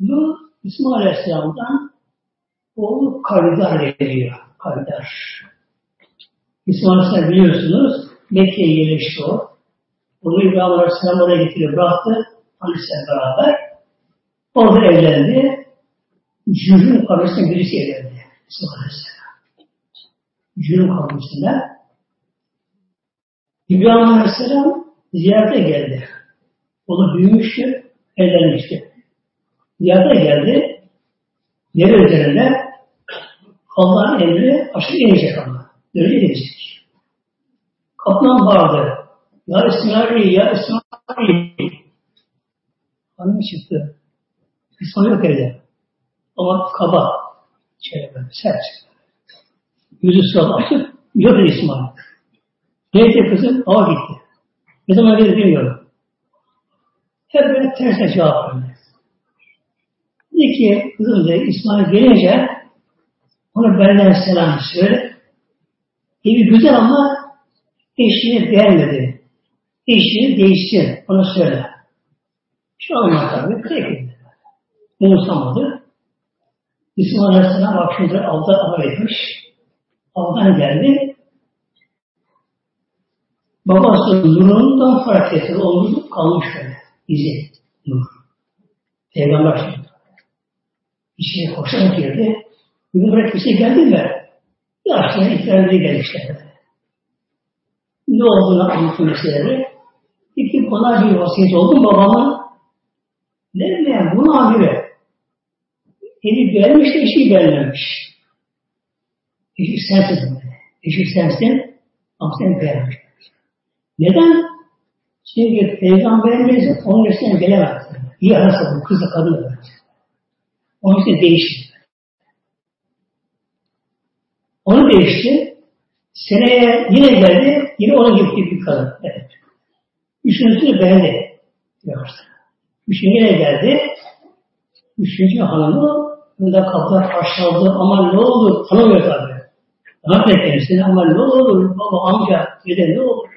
Bu İsmail Aleyhisselam'dan oğlu Kavdar geliyor. Kavdar. İsmail Aleyhisselam biliyorsunuz Mekke'ye yerleşti o. Onu İbrahim Aleyhisselam oraya getirip bıraktı. Annesiyle beraber. Orada evlendi. Cürüm kabilesinden birisi evlendi. İsmail Aleyhisselam. Cürüm kabilesinden. İbrahim Aleyhisselam ziyarete geldi. O da büyümüştü, evlenmişti. Ziyarete geldi. Yer üzerinde Allah'ın emri aşırı inecek ama. Öyle inecek. Kaplan vardı. Ya İsmail, ya İsmail. Hanım çıktı. İsmail yok evde. Ama kaba. Şey sert. Yüzü surat açık. Yok İsmail. Neyse kızım? Hava gitti. Ne zaman gelir bilmiyorum. Hep böyle tersine cevap verdi. Dedi ki kızım dedi İsmail gelince ona benden selam söyle. Evi güzel ama eşini beğenmedi. Eşini değiştir. Ona söyle. Şu an tabi peki. Umursamadı. İsmail Aleyhisselam akşamda avda ava etmiş. Avdan geldi. Babası nurundan fark etti. O nur kalmış böyle. İzi. Nur. Peygamber şimdi. İçine hoşuna girdi. Bunu bırak bir şey geldi mi? Yaşlıya ikramları gelmişler. Ne olduğunu anlatın meseleleri. Peki bana bir vasiyet oldu mu babamın? Ne bileyim bunu göre. Evi beğenmiş de eşi beğenmemiş. Eşi sensin böyle. Eşi sensin ama sen beğenmiş. Neden? Çünkü Peygamberimiz onun üstüne gelemez. İyi arası bu kızla kadın da Onun için değişti. Onu değişti. Seneye yine geldi. Yine onun gibi bir kadın. Evet. Üçüncüsünü beğendi. Üçüncü yine geldi. Üçüncü hanımı bunda kapılar aşağıladı. Ama ne olur? Tanımıyor tabi. Ne yapıyor kendisine? Ama ne olur? Baba, amca, dede ne olur?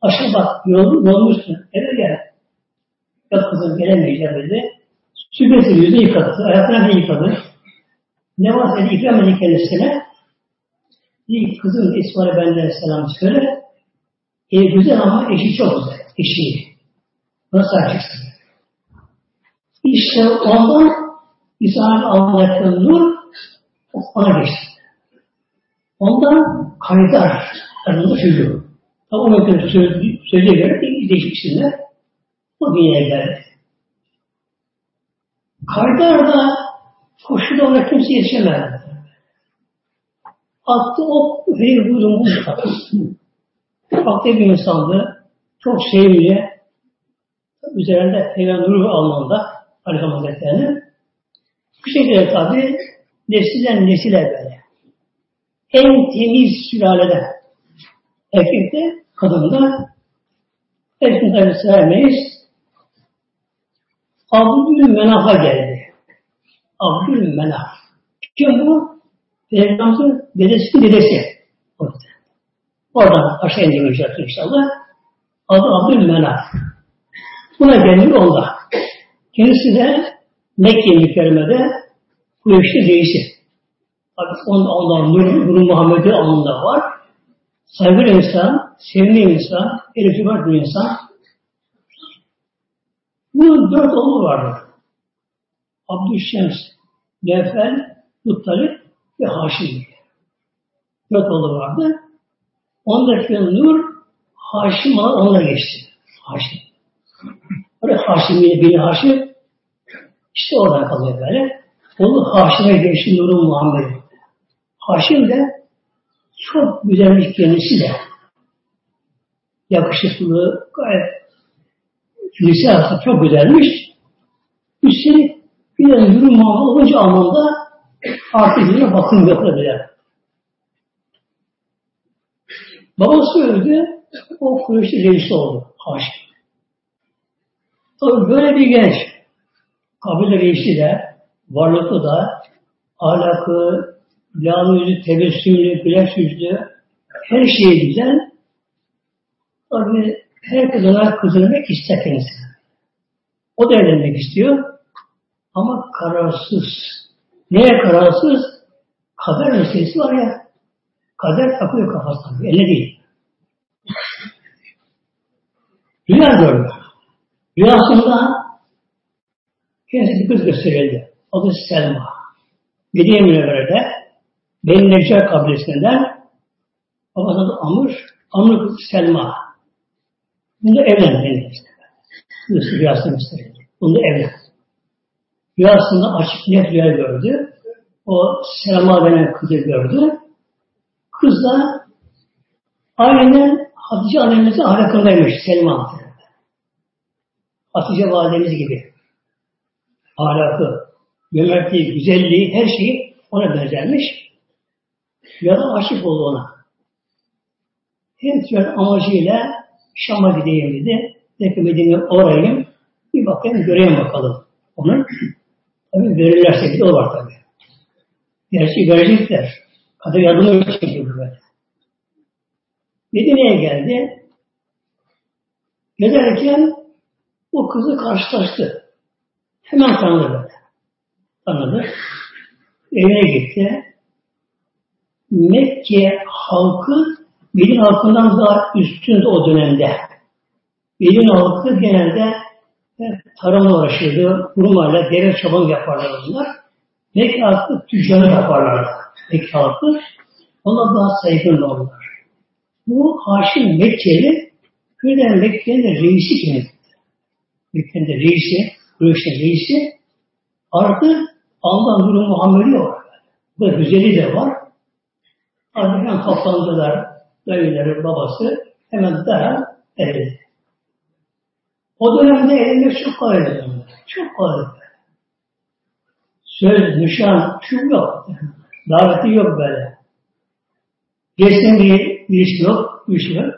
Aşağı bak, yol, yolmuşsun. Eve gel. Yok kızım gelemeyeceğim dedi. Süpürse yüzü yıkadı. Ayaklarını yıkadı. Ne varsa ikram edin kendisine. Dedi kızım İsmail'e benden selam söyle. Ev güzel ama eşi çok güzel. Eşi. Nasıl açıksın? İşte ondan İsa'nın Allah'ın nur ona geçti. Ondan kaydar adında çocuğu. Ama o mektubu söylediği göre değişik isimler o dünyaya geldi. Kaydar da koşuda ona kimse yetişemedi. Attı o verir buyurun bu kapı. Farklı bir insandı. Çok sevimli. Üzerinde Peygamber Nuru anlamda Aleyhisselam Hazretleri'nin. Bu şekilde tabi nesilden nesile böyle. En temiz sülalede erkekte, kadında erkek tabi sevmeyiz. Abdül Menaf'a geldi. Abdül Menaf. Kim bu? Peygamberin dedesi dedesi. Orada. Oradan aşağı indirecek inşallah. Adı Abdül Menaf. Buna gelir onda. Kendisi de Mekke mükerremede Kureyş'te reisi. Tabi onda, ondan Nur, Nur Muhammed'in alnında var. Saygılı insan, sevimli insan, var bir insan. Bunun dört oğlu vardı. Abdüşşems, Nefel, Muttalip ve Haşim. Dört oğlu vardı. Ondaki Nur, Haşim olan onunla geçti. Haşim. Oraya Haşim, Bini Haşim, işte oradan kalıyor böyle. Onu Haşim'e geçti Nur'un Muhammed. Haşim de çok güzelmiş kendisi de. Yakışıklı, gayet lise arası çok güzelmiş. Üstelik bir de Nur'un Muhammed olunca anlamda artık bir bakım yapılabilir. Babası öldü, o Kureyş'te reisi oldu. Haşim. Tabii böyle bir genç, kabile reisi de, varlıklı da, ahlakı, lâlı yüzü, tebessümlü, güleç yüzlü, her şeyi güzel. Tabii herkes ona kızılmak ister kendisi. O da evlenmek istiyor. Ama kararsız. Neye kararsız? Kader meselesi var ya. Kader takıyor kafasına. Elle değil. Rüya gördü. Rüyasında kendisi bir kız gösterildi. Adı Selma. Medine Münevvere'de Beni Neccar kabilesinden babası adı Amr, Amr Selma. Bunda evlendi. Kızı rüyasında gösterildi. Bunda evlendi. Rüyasında açık net rüya gördü. O Selma denen kızı gördü. Kız da aynen Hatice annemizin ahlakındaymış Selma Hatice validemiz gibi. Ahlakı, cömertliği, güzelliği, her şeyi ona benzermiş. Ya da aşık oldu ona. Hem tiyatro amacıyla Şam'a gideyim dedi. Peki Medine'ye orayım. Bir bakayım, göreyim bakalım. Onun tabi verirlerse bir de o var tabi. Gerçi verecekler. Kadir yardımı çekiyor böyle. Medine'ye geldi. Gezerken o kızı karşılaştı. Hemen tanıdı böyle. Tanıdı. Evine gitti. Mekke halkı Medine halkından daha üstündü o dönemde. Medine halkı genelde tarımla uğraşırdı. Hurmayla deve çaban yaparlar onlar. Mekke halkı tüccarı yaparlardı. Mekke halkı. Onlar daha saygın oldular. Bu Haşim Mekkeli Köyden Mekke'nin reisi kimdi? Mekke'nin reisi, Kureyş'in reisi artı Allah'ın nuru Muhammed'i var. Bu güzeli de var. Hemen toplandılar dayıları, babası hemen daha evlendi. O dönemde evlenmek çok kolaydı. Çok kolaydı. Söz, nişan, şu yok. Daveti yok böyle. Geçsin bir, bir iş yok, bir iş yok.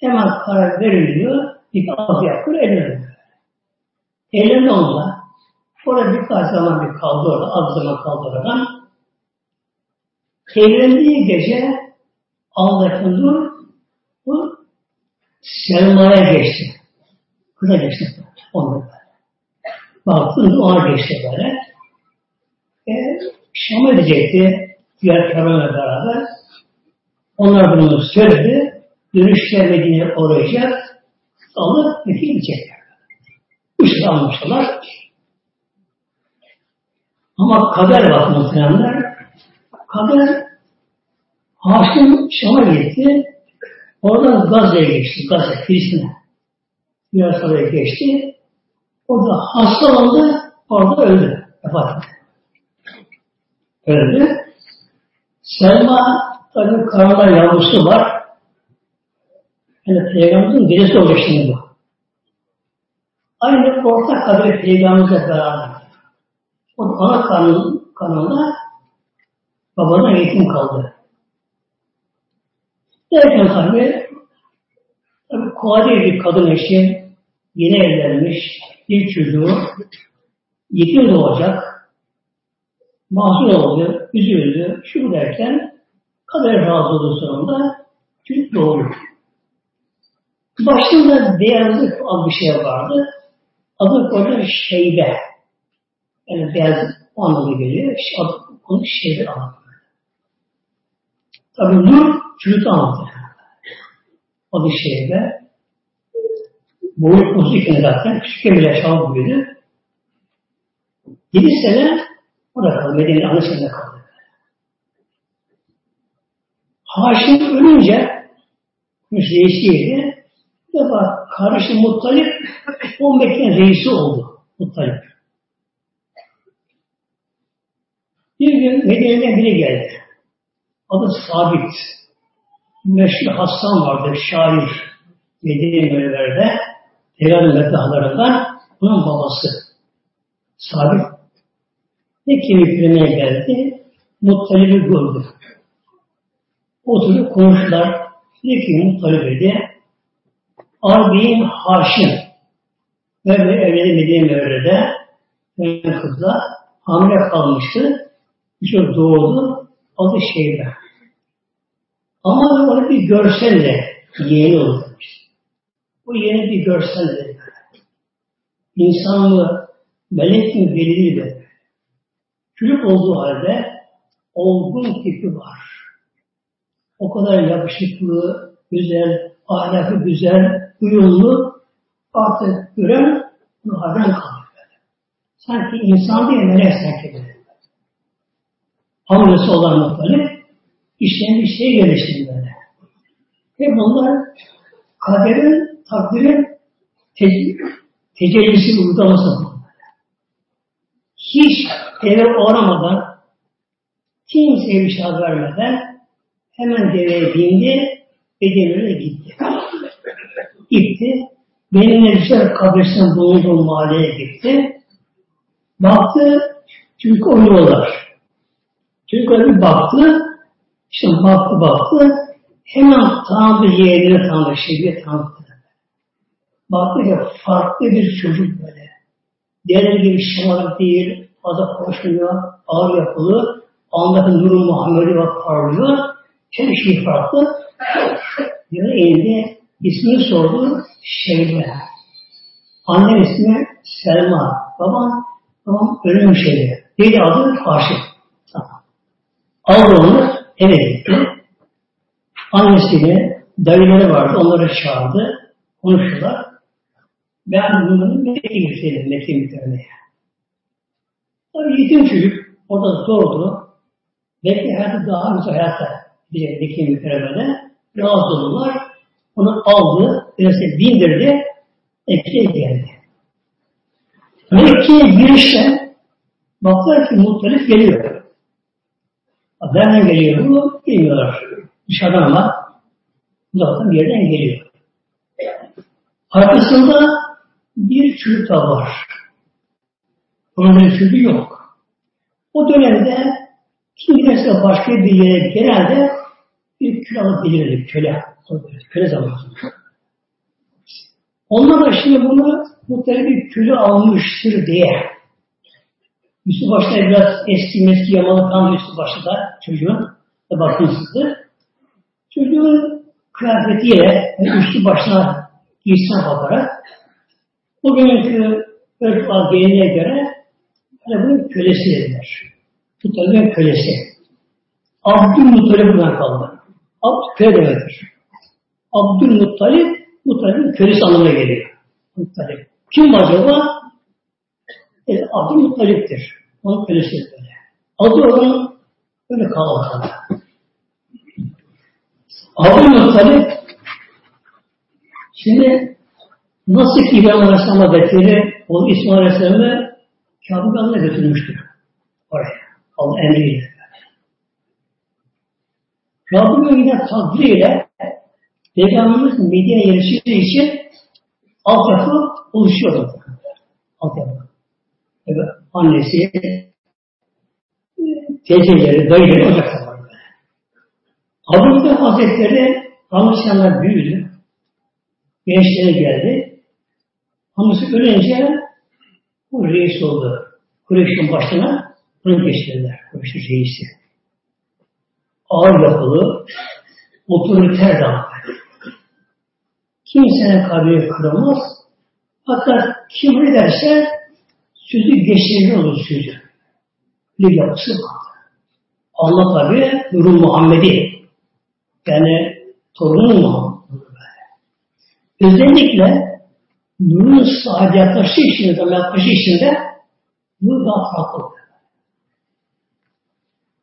Hemen karar veriliyor, nikah yapıyor, evleniyor. Evlendi onunla. Sonra birkaç zaman bir kaldı orada, az zaman kaldı oradan. Evlendiği gece Allah'ın dur, bu Selma'ya geçti. Kıza geçti. Onu böyle. Baktın ona geçti böyle. E, Şam'a gidecekti. Diğer kervanla beraber. Onlar bunu söyledi. Dönüşte Medine'ye uğrayacak. Alıp Mekke'ye gidecekler. Üç almışlar. Ama kader var muhtemelenler. Kader Haşim Şam'a gitti. Oradan Gazze'ye geçti. Gazze, Filistin'e. Biraz sonra geçti. Orada hasta oldu. Orada öldü. Vefat etti. Öldü. Selma tabi karnında yavrusu var. Yani Peygamberimizin birisi olacak şimdi bu. Aynı ortak kaderi Peygamberimizle beraber. O da ana kanun, kanunda babadan eğitim kaldı. Derken tabi, tabi kuadil bir kadın eşi, yeni evlenmiş, bir çocuğu, yetim doğacak, mahzun oldu, üzüldü, şu derken kader razı oldu sonunda çocuk doğuyor. Başında beyazlık az bir şey vardı. Adı koydu şeybe. Yani beyaz o anlamda geliyor. Adı konu şeybe anlamda. Tabi nur çocuk anlamda. Adı şeybe. Boyu uzun iken zaten küçükken bile yaşam büyüdü. Yedi sene orada kaldı. Medine'nin annesinde kaldı. Haşim ölünce reisiydi. Bir defa kardeşi Muttalip o Mekke'nin reisi oldu. Muttalip. Bir gün Medine'den biri geldi. Adı Sabit. Meşhur Hasan vardı, şair. Medine Münevver'de Peygamber meddahlarından bunun babası. Sabit. Ne kimi filmeye geldi? Muttalip'i gördü. Oturup konuştular. Dedi ki Muttalip'e de Arbin Haşim ve evledi Medine Mevre'de kızla hamile kalmıştı. Bir çocuk doğdu. Adı Şeybe. Ama onu bir görselle yeğeni olur. Bu yeni bir görselle dedi. İnsan mı, melek mi belirli de. Çocuk olduğu halde olgun tipi var. O kadar yakışıklı, güzel, ahlakı güzel, uyumlu artık gören bunu hayran kalıyor. Sanki insan değil, melek sanki böyle. Amcası olan işleyen bir şey geliştirdi böyle. Ve bunlar kaderin, takdirin te tecellisi uygulaması. Hiç eve uğramadan, kimseye bir şey vermeden hemen deveye bindi ve devreye gitti. gitti. Benim Neccar kabrisinden bulunduğum mahalleye gitti. Baktı, çünkü oynuyorlar. Çünkü bir baktı, işte baktı baktı, hemen tanıdı yeğenini tanıdı, şebiye tanıdı. Baktı ki farklı bir çocuk böyle. Diğer gibi şımarık değil, fazla konuşmuyor, ağır yapılı, andaki nuru Muhammed'i var parlıyor, her şey farklı. Yani elinde ismini sordu, Şeybe. Annem ismi Selma. Babam, babam ölüm şeyde. Dedi adı Aşık. Tamam. Onu eve gitti. Annesini, dayıları vardı, onları çağırdı. Konuştular. Ben bunu Mekke'ye götürelim, Mekke'ye götürmeye. Tabii yetim çocuk orada doğdu. Belki hayatı daha güzel hayatta bir Mekke'ye götüremede rahatsız oldular. Onu aldı, öyleyse bindirdi, Mekke'ye geldi. Mekke'ye girişte baktılar ki muhtelif geliyor. Nereden geliyor bu? Bilmiyorlar. Dışarıdan ama uzaktan yerden geliyor. Arkasında bir çocuk da var. Onun bir çocuğu yok. O dönemde kim giderse başka bir yere genelde bir köle alıp gelirdi. Köle. Köle zamanı. Onlar da şimdi bunu muhtemelen bir köle almıştır diye üstü başta biraz eski meski yamalı kan üstü başı da çocuğun da bakımsızdı. Çocuğun kıyafetiyle üstü başına giysine bakarak o günkü örf geleneğe göre hani bunun kölesi dediler. Muhtemelen kölesi. Abdülmuttalip buradan kaldı. Abd köle demektir. Abdülmuttalip Muttalip'in kölesi anlamına geliyor. Muttalip. Kim acaba? E, Abdülmuttalip'tir. Onun kölesi böyle. Adı onun öyle kaldı. Abdülmuttalip şimdi nasıl ki İbrahim Aleyhisselam Hazretleri onu İsmail Aleyhisselam'ı Kabe'ye götürmüştür. Oraya. Allah emriyle. Rabbim yine takdiriyle Peygamberimiz Medine'ye yerleştiği için altyapı oluşuyor. Altyapı. Annesi, teyzeleri, dayıları ocakta var. Abu Bakır Hazretleri Hristiyanlar büyüdü. Gençlere geldi. Hamısı ölünce bu reis oldu. Kureyş'in başına bunu geçirdiler. Kureyş'in reisi. Ağır yapılı, otoriter davranıyor. Kimsenin kalbini kıramaz. Hatta kim ederse sözü geçirli olur sözü. Bir yapısı var. Allah tabi Nurul Muhammed'i yani torunu Muhammed. Özellikle Nur'un sahibi yaklaştığı işinde, yaklaştığı işinde Nur daha farklı oluyor.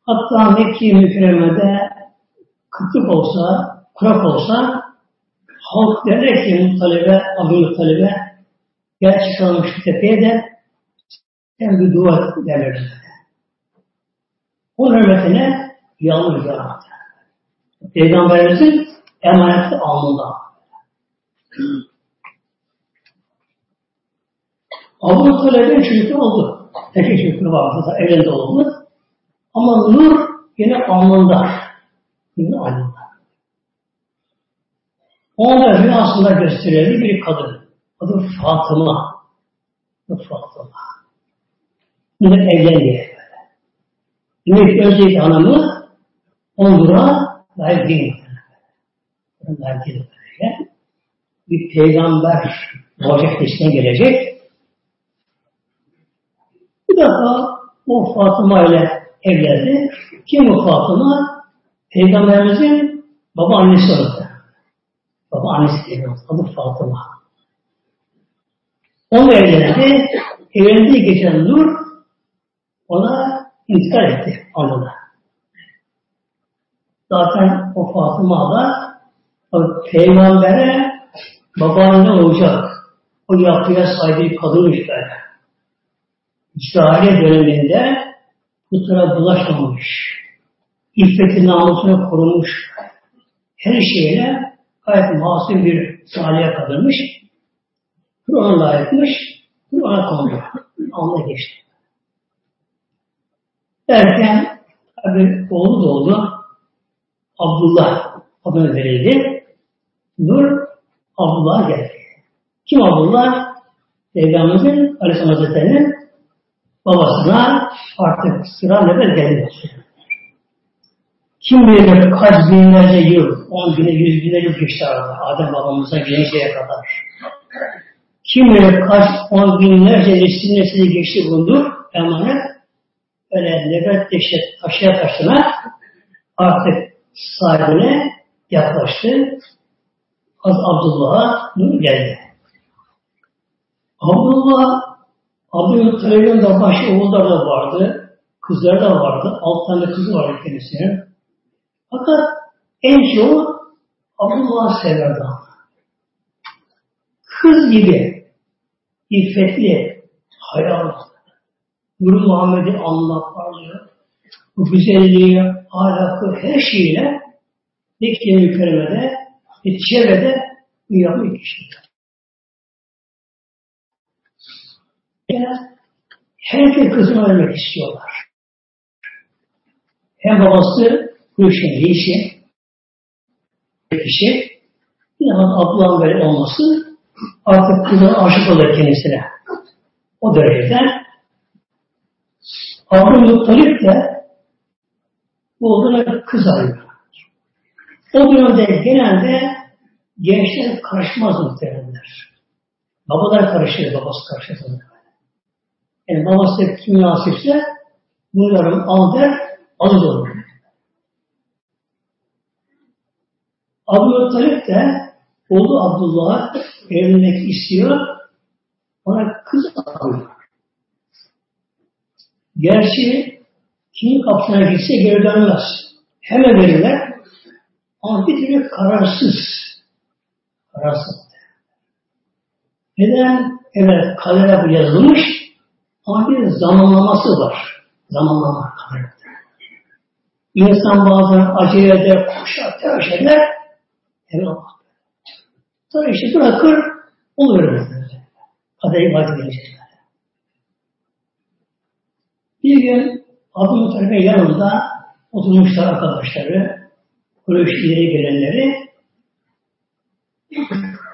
Hatta Mekke-i Mükerreme'de kıtlık olsa, kurak olsa halk derler ki Muttalib'e, Abu Muttalib'e gel çıkalım şu tepeye de hem bir dua derler. O hürmetine yağmur yağmadı. Peygamberimizin emaneti alnında. Abu Talib'in çocukları oldu. Erkek çocukları vardı evlendi oldu. Ama nur yine alnında. Yine alnında. Ona rüyasında gösterildi bir kadın. Adı Fatıma. Adı Fatıma. Yine evlendi. Yine önceki hanımı Ondur'a layık değil. Layık değil. Bir peygamber muhabbet peşine gelecek. defa o Fatıma ile evlendi. Kim bu Fatıma? Peygamberimizin baba annesi oldu. Baba annesi diye adı Fatıma. Onunla evlendi. Evlendiği geçen Nur ona intikal etti anında. Zaten o Fatıma da peygambere babaanne olacak. O yapıya sahibi kadınmış böyle. Cahiliye döneminde putlara bulaşmamış. İffeti namusunu korumuş. Her şeyle gayet masum bir salih kadınmış. Kur'an'a layıkmış. Kur'an'a konuyor. Anla geçti. Derken tabi oğlu doğdu. Abdullah adını verildi. Nur Abdullah geldi. Kim Abdullah? Peygamberimizin Aleyhisselam Hazretleri'nin babasına artık sıra nefes geldi. Kim bilir kaç binlerce yıl, on bine, yüz bine yıl geçti arada. Adem babamıza gelinceye kadar. Kim bilir kaç on binlerce nesil nesili geçti bulundu. Emanet öyle nefes taşıya taşına artık sahibine yaklaştı. Az Abdullah'a geldi. Abdullah Abdülmuttalib'in de başı oğulları da vardı. Kızları da vardı. Alt tane kızı vardı kendisinin. Fakat en çoğu Abdullah severdi. Kız gibi iffetli, hayal, Nur Muhammed'i anlatmalı, bu güzelliği, ahlakı, her şeyle Mekke mükerremede ve çevrede dünyanın kişi. Herkes kızını ölmek istiyorlar. Hem babası bu işin reisi, kişi, bir Abdullah'ın böyle olması artık kızına aşık olur kendisine. O derecede Abdülmuttalip de oğluna kız arıyor. O dönemde genelde gençler karışmaz muhtemelenler. Babalar karışır, babası karışır. Yani babası kim nasipse bunların al der, alır olur. Abu Talip de oğlu Abdullah'a evlenmek istiyor. Ona kız alıyor. Gerçi kimin kapısına gitse geri dönmez. Hemen verirler. Ama bir türlü kararsız. Kararsız. Neden? Evet, kadere bu yazılmış ama bir zamanlaması var. Zamanlama kaderde. İnsan bazen acele eder, koşar, telaş eder. Evet Allah. Sonra işte bırakır, oluyor böyle. Kaderi vakti gelecek. Bir gün Abu Mutalib'in yanında oturmuşlar arkadaşları, Kureyş ileri gelenleri.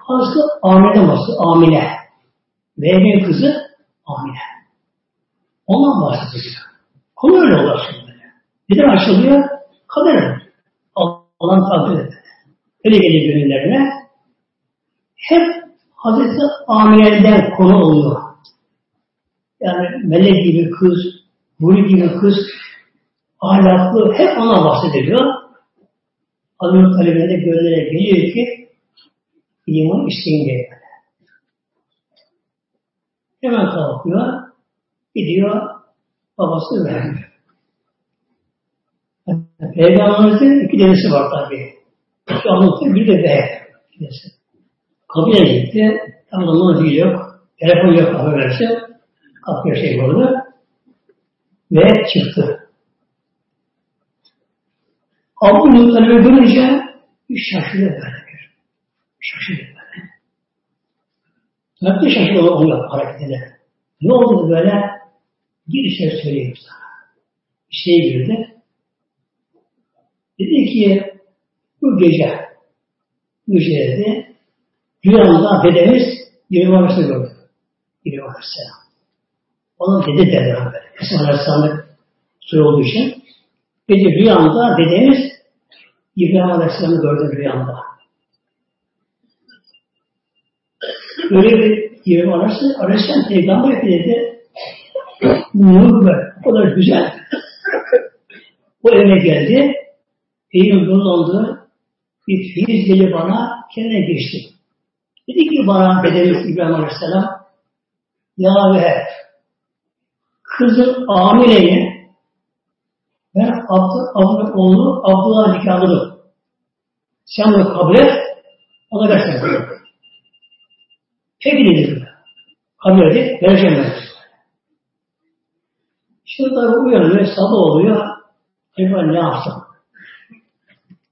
Aslı Amine olması, Amine. Vehbi'nin kızı Amine. Ondan bahsediliyor. Konu öyle olur şimdi. Neden açılıyor? Kader. Allah'ın eder. Öyle gelir gönüllerine. Hep Hazreti Amine'den konu oluyor. Yani melek gibi kız, Nuri gibi kız, ahlaklı, hep ona bahsediliyor. Hazreti talebinde gönlüne geliyor ki iman isteyin diye. Hemen kalkıyor, gidiyor, babası vermiyor. Peygamberimizin iki denesi var tabi. Şu anlatıyor, bir de B. Kapıya gitti, tam da yok, telefon yok kapı verse, kapıya şey oldu ve çıktı. Abu Muttalib'i görünce bir şaşırıyor böyle bir. Şaşırıyor böyle. Ben de şaşırıyor onu hareketine. Ne oldu böyle? Gir içeri söyleyeyim sana. Bir şey girdi. Dedi ki bu gece bu gece dedi rüyamda dedemiz İbrahim Aleyhisselam gördü. İbrahim Aleyhisselam. Onun dede dedi böyle. Kısım Aleyhisselam'ın soru olduğu için. Gece rüyamda dedemiz İbrahim Aleyhisselam'ı gördüm rüyamda. Böyle bir İbrahim Aleyhisselam peygamber dedi. Nur böyle. O kadar güzel. o eve geldi. Eylül dolandı. Bir feyiz geldi bana. Kendine geçti. Dedi ki bana Bedeniz İbrahim Aleyhisselam Ya ve kızın amileyim ben Abdü, Abdü oğlu Abdullah nikahlıdır. Sen bunu kabul et, ona versen. Peki dedim. Kabul edip vereceğim ben. Şimdi tabi uyanıyor, sabah oluyor. Acaba ne yapsam?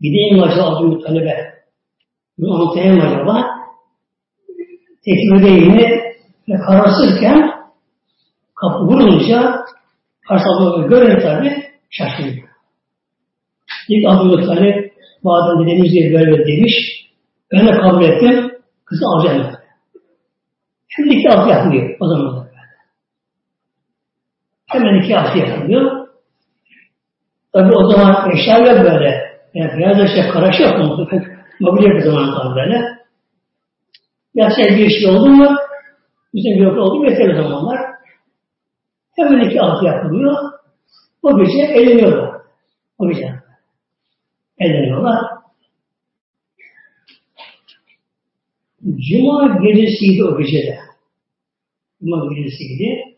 Gideyim acaba Abdülmuttalib'e. Bunu anlatayım acaba? Tekbir değil mi? Kararsızken kapı vurunca karşılaşmayı görünce tabi şaşırıyor. İlk Abdülmuttalib madem dedemiz diye böyle demiş ben kabul ettim kızı alacağım. Hem iki altı yapılıyor o zaman. Hemen iki altı yapılıyor. Tabi o zaman eşya yok böyle. Yani biraz da şey karaş yok? Mobilya bir zaman tabi böyle. Ya şey bir şey oldu mu? Bizim yok oldu mu? Yeter o zamanlar. Hemen iki altı yapılıyor. O gece eğleniyorlar. O gece. Eğleniyorlar. Cuma gecesiydi o gecede. Cuma gecesiydi.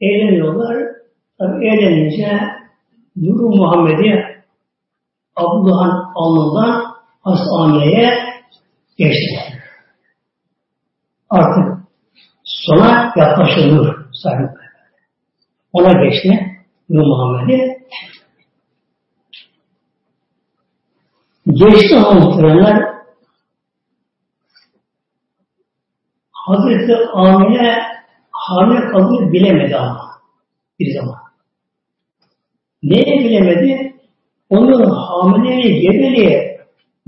Eğleniyorlar. Tabi eğlenince Nuru Muhammed'i Abdullah'ın alnından hastaneye geçti. Artık sona yaklaşılır sahibi. Ona geçti Nur Muhammed'i. Geçti ama muhtemelen Hazreti Amine hamile kaldığını bilemedi ama bir zaman. Neye bilemedi? Onun hamileliği, gebeliği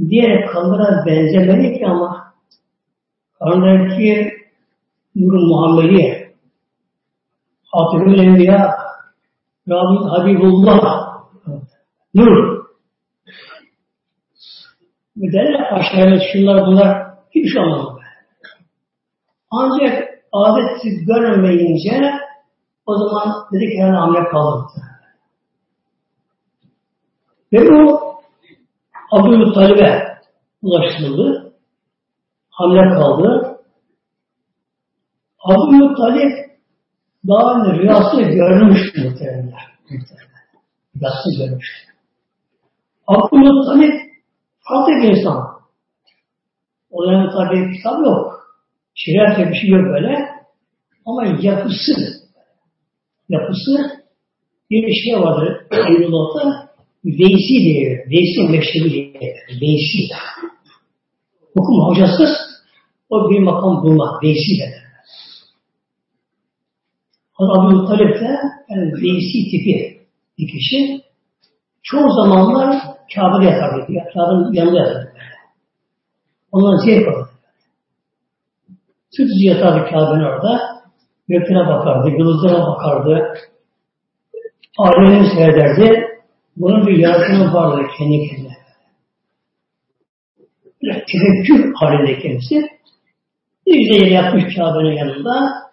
diğer kanlara benzemedi ki ama karnındaki Nur Muhammed'i Hatibül Enbiya Rabbim Habibullah Nur derler aşağıya şunlar bunlar hiç olmaz. Ancak adeti görmeyince o zaman dedi ki herhalde hamle kaldı. Ve bu Abdülmuttalib'e ulaştırıldı. Hamle kaldı. Abdülmuttalib daha önce rüyasını görmüştü muhtemelen. Rüyasını görmüştü. Abdülmuttalib farklı bir insan. O dönem tabi kitap yok. Şeriat bir şey yok böyle. Ama yapısı, yapısı bir şey vardır. Eylül'da Veysi diye, Veysi meşhur diye, Veysi. Okuma hocasız o bir makam bulmak, Veysi denir. Hazreti Muttalip de yani Veysi tipi bir kişi. Çoğu zamanlar Kabe'de yatardı. Kabe'nin yanında yatardı. Ondan zevk alırdı. Sütücü yatardı Kabe'nin orada. Göklere bakardı, yıldızlara bakardı. Alemini seyrederdi. Bunun bir yaratımı vardı kendi kendine. Böyle tevekkül halinde kendisi. Bir güzel yatmış Kabe'nin yanında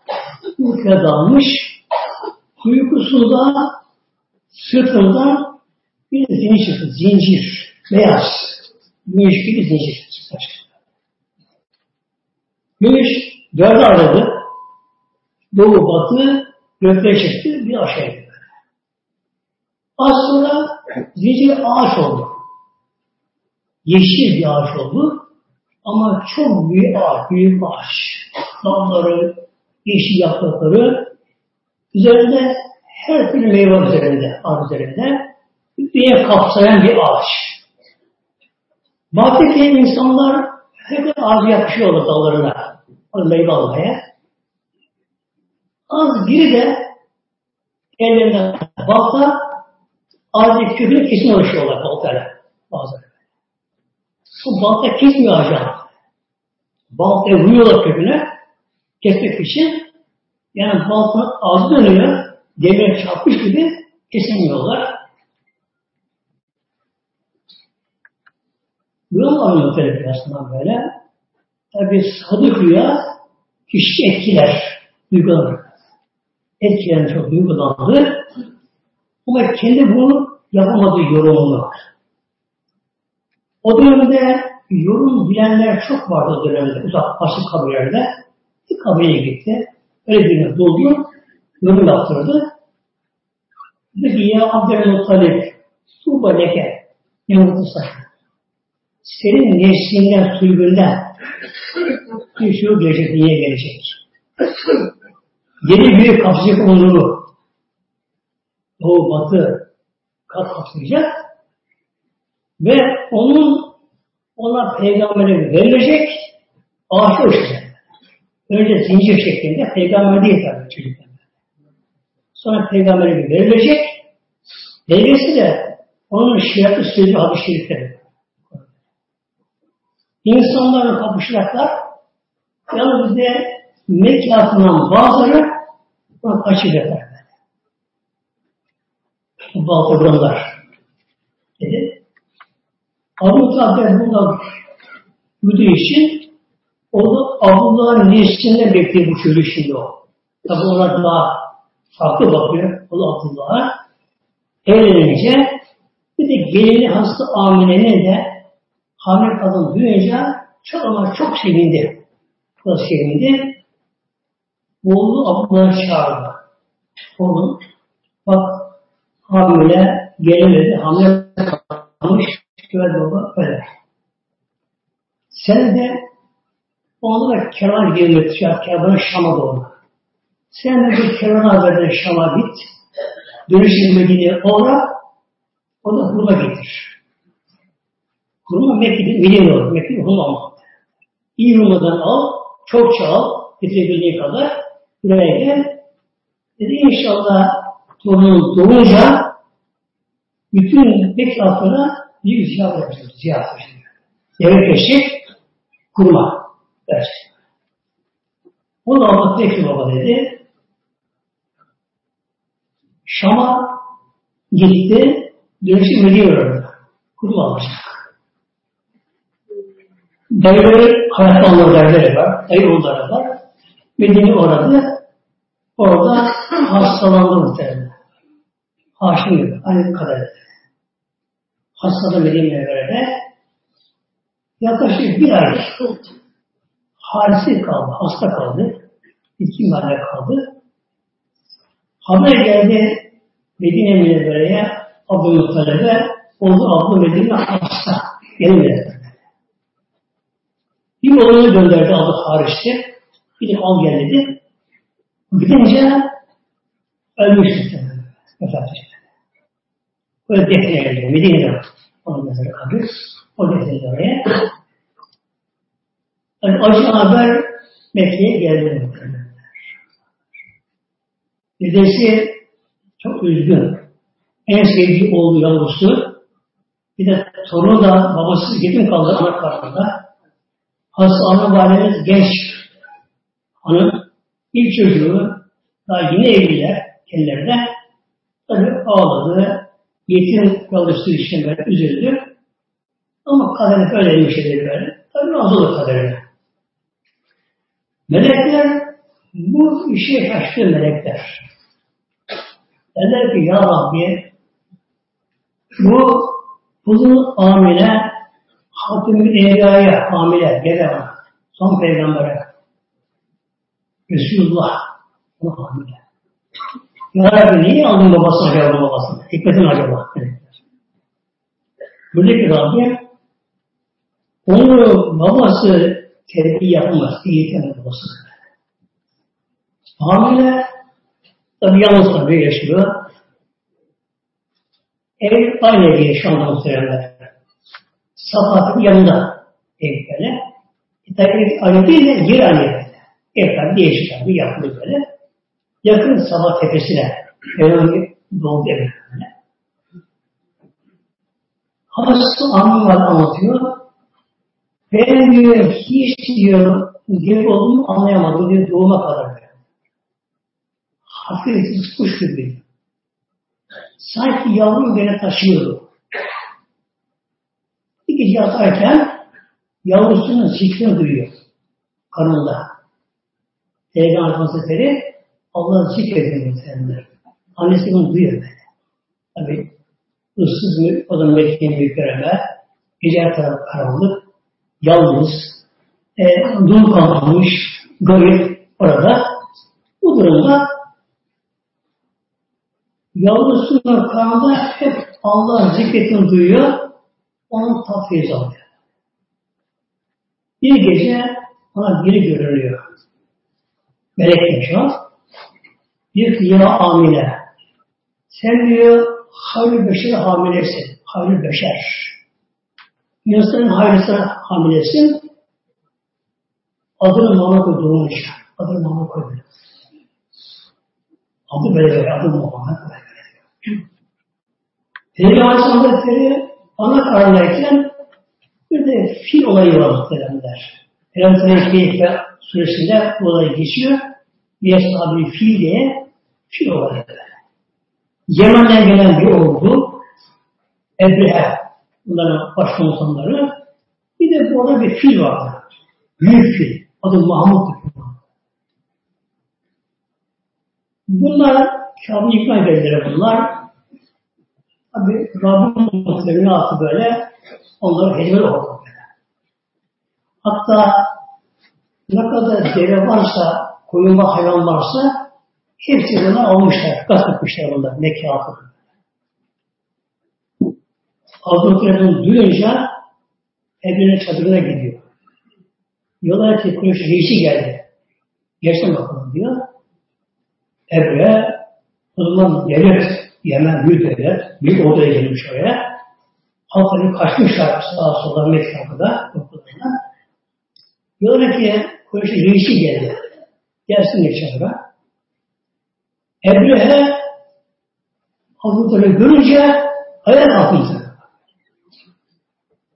uykuya dalmış, uykusunda sırtından bir zincir çıktı, zincir, beyaz, gümüş gibi zincir çıktı. Gümüş dörde aradı, doğu batı, gökte çıktı, bir aşağı indi. Az sonra zincir ağaç oldu. Yeşil bir ağaç oldu. Ama çok büyük ağaç, büyük ağaç. Dalları, yeşil yaprakları, üzerinde her türlü meyve üzerinde, ağaç üzerinde, dünya kapsayan bir ağaç. Baktaki insanlar hep ağacı yapışıyorlar dallarına, o meyve almaya. Az biri de ellerinde balta, ağacı kökünü kesin uğraşıyorlar baltayla. Bazıları. Bu balta kesmiyor ağacı. Baltaya vuruyorlar köküne, kesmek için yani balkonun ağzı dönüyor, demire çarpmış gibi kesemiyorlar. Rüya anlatıyor aslında böyle. Tabi sadık rüya kişi etkiler, duygulanır. etkilendi, çok duygulandı. Ama kendi bunu yapamadığı yorumunu. O dönemde yorum bilenler çok vardı o dönemde, uzak başka kabilelerde. Bir kabileye gitti. Öyle birine buldu, yorum yaptırdı. Dedi ki ya Abdülmuttalip, Tuğba leke, saçma. Senin neslinden, sürgünden bir sürü gelecek, niye gelecek? Yeni büyük kapsayacak onuru. Doğu, batı kat kapsayacak ve onun ona peygambere verilecek ağaçta uçacak. Önce zincir şeklinde peygamber değil tabi çocuklar. Sonra peygambere verilecek. Devresi de onun şiatı sözü hadis-i şerifleri. İnsanlarla kapışacaklar. Yalnız bize Mekke altından bazıları bunu kaçıracaklar. Baltagronlar dedi. Abu Talib burada müdür için o da Abdullah'ın neslinden bekliyor bu çocuk şimdi o. Tabi onlar daha farklı bakıyor. O da Abdullah'a. Evlenince bir de gelini hasta Amine'nin de hamile kadın duyunca çok ama çok sevindi. Çok sevindi. Oğlu Abdullah'ı çağırdı. Oğlum bak hamile gelemedi, hamile kalmış, şöyle baba öyle. Sen de onu da kervan girmek düşer, kervanı Şam'a doğru. Sen de bir kervan haberde Şam'a git, dönüşün Medine'ye uğra, o da hurma getir. Hurma Mekke'de Medine'ye olur, Mekke'de hurma almak. İyi hurmadan al, çokça al, getirebildiği kadar, buraya gel. Dedi inşallah torunun doğunca bütün etrafına bir ziyaret yapacağız. Ziyaret yapacağız. Deve keşif, kurma. O da Allah peki baba dedi. Şam'a gitti. Dönüşü Medine'ye öğrendi. Kurma alacak. Dayıları hayatta olan dayıları var. Dayı oğulları var. Medine oradı. Orada hastalandı muhtemelen. Haşim gibi. Aynı kadar. Hastalığı Medine'ye göre yaklaşık bir ay halsiz kaldı, hasta kaldı. İki mahalle kaldı. Haber geldi Medine Münevvere'ye Abdülmuttalib'e oldu Abdü Medine hasta. Gelmedi. Bir oğlunu gönderdi adı Haris'ti. Bir de al gel dedi. Gidince ölmüştü. Vefat etti. Böyle defne geldi. Medine'de onun mezarı kabir. O defne oraya. Yani acı haber Mekke'ye geldi. Dedesi çok üzgün. En sevdiği oğlu yavrusu. Bir de torunu da babası yetim kaldı ana karnında. Hasta ana validemiz genç hanım. ilk çocuğu daha yeni evliler kendilerine. Tabi ağladı. Yetim kalıştığı için böyle üzüldü. Ama kader öyleymiş dedi böyle. Tabi razı olur kaderine. Melekler bu işi şaştı melekler. Derler ki ya Rabbi bu kulun amile Hatim-i Evliya'ya hamile gele ona. Son peygambere. Resulullah ona hamile. Ya Rabbi niye aldın babasını acaba babasını? Hikmetin acaba? Buradaki Rabbi onu babası terbiye yapamaz. Eğitemez babası. Hamile tabi yalnız tabi yaşıyor. Ev aynı evde yaşıyor muhtemelen. Safatın yanında ev böyle. E, tabi aynı değil de yer aynı evde. Ev tabi değişik tabi yapılıyor böyle. Yakın sabah tepesine. Öyle doğum evi böyle. Hastası anlamadan anlatıyor. Ben diyor hiç diyor geri olduğumu anlayamadım diyor doğuma kadar. Hafif kuş gibi. Sanki yavrum beni taşıyordu. Bir gece yatarken yavrusunun sikrini duyuyor. Karnında. Peygamber Hazretleri Allah zikrediyor muhtemelenler. Annesi bunu duyuyor böyle. Tabi ıssız mı, o zaman Mekke'nin büyüklerine gece taraf karanlık, yalnız, e, dul kalmamış, garip orada. Bu durumda yavrusunun kanında hep Allah zikretini duyuyor, onun tatfiz alıyor. Bir gece ona biri görülüyor. Melek geçiyor. Diyor ki ya Amine sen diyor hayır beşer hamilesin. Hayır beşer. İnsanın hayırlısına hamilesin. Adını Muhammed doğmuş. Adını Muhammed koyuyor. Adı böyle böyle. Adı Muhammed böyle böyle. Peygamber Hazretleri ana karnındayken bir de fil olayı var muhtemelenler. Peygamber Keyfe suresinde bu olay geçiyor. Bir sahabi fil diye fil olayı. Yemen'den gelen bir ordu Ebrehe bunların başkomutanları bir de bu orada bir fil vardı. Büyük fil. Adı Mahmud. Bunlar Kabe'yi ikna ederler bunlar. Tabi Rabbim muhtemelen böyle onları hediye oldu böyle. Hatta ne kadar deve varsa, koyun ve hayvan varsa hepsi bunlar almışlar, gaz etmişler bunlar Mekke halkı. Hazreti duyunca evine çadırına gidiyor. Diyorlar ki kuruş reisi geldi. Geçsin bakalım diyor. Ebre'ye o zaman devlet, Yemen büyük devlet, büyük odaya gelmiş oraya. Halkları kaçmışlar sağa sola Mekke'de, okullarına. Diyorlar ki kuruş reisi geldi. Gelsin geçer Ebre'ye Hazretleri görünce ayağa kalkmışlar.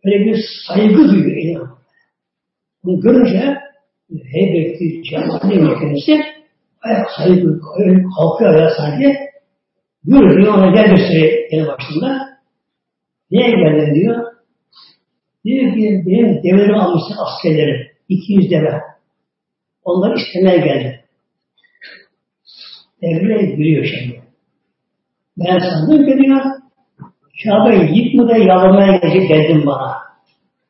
Öyle bir saygı duyuyor inan. Bunu görünce heybetli, cemaatli kendisi ayak saygı, kalkıyor ayağa sanki. Yürü diyor ona gel gösteriyor yeni başında. Niye geldin diyor. Diyor ki benim develerimi almışsın askerlerim. 200 deve. Onları istemeye geldi. Evre gülüyor şimdi. Ben sandım ki diyor, Kabe'yi yıkmada yalamaya gelecek geldin bana.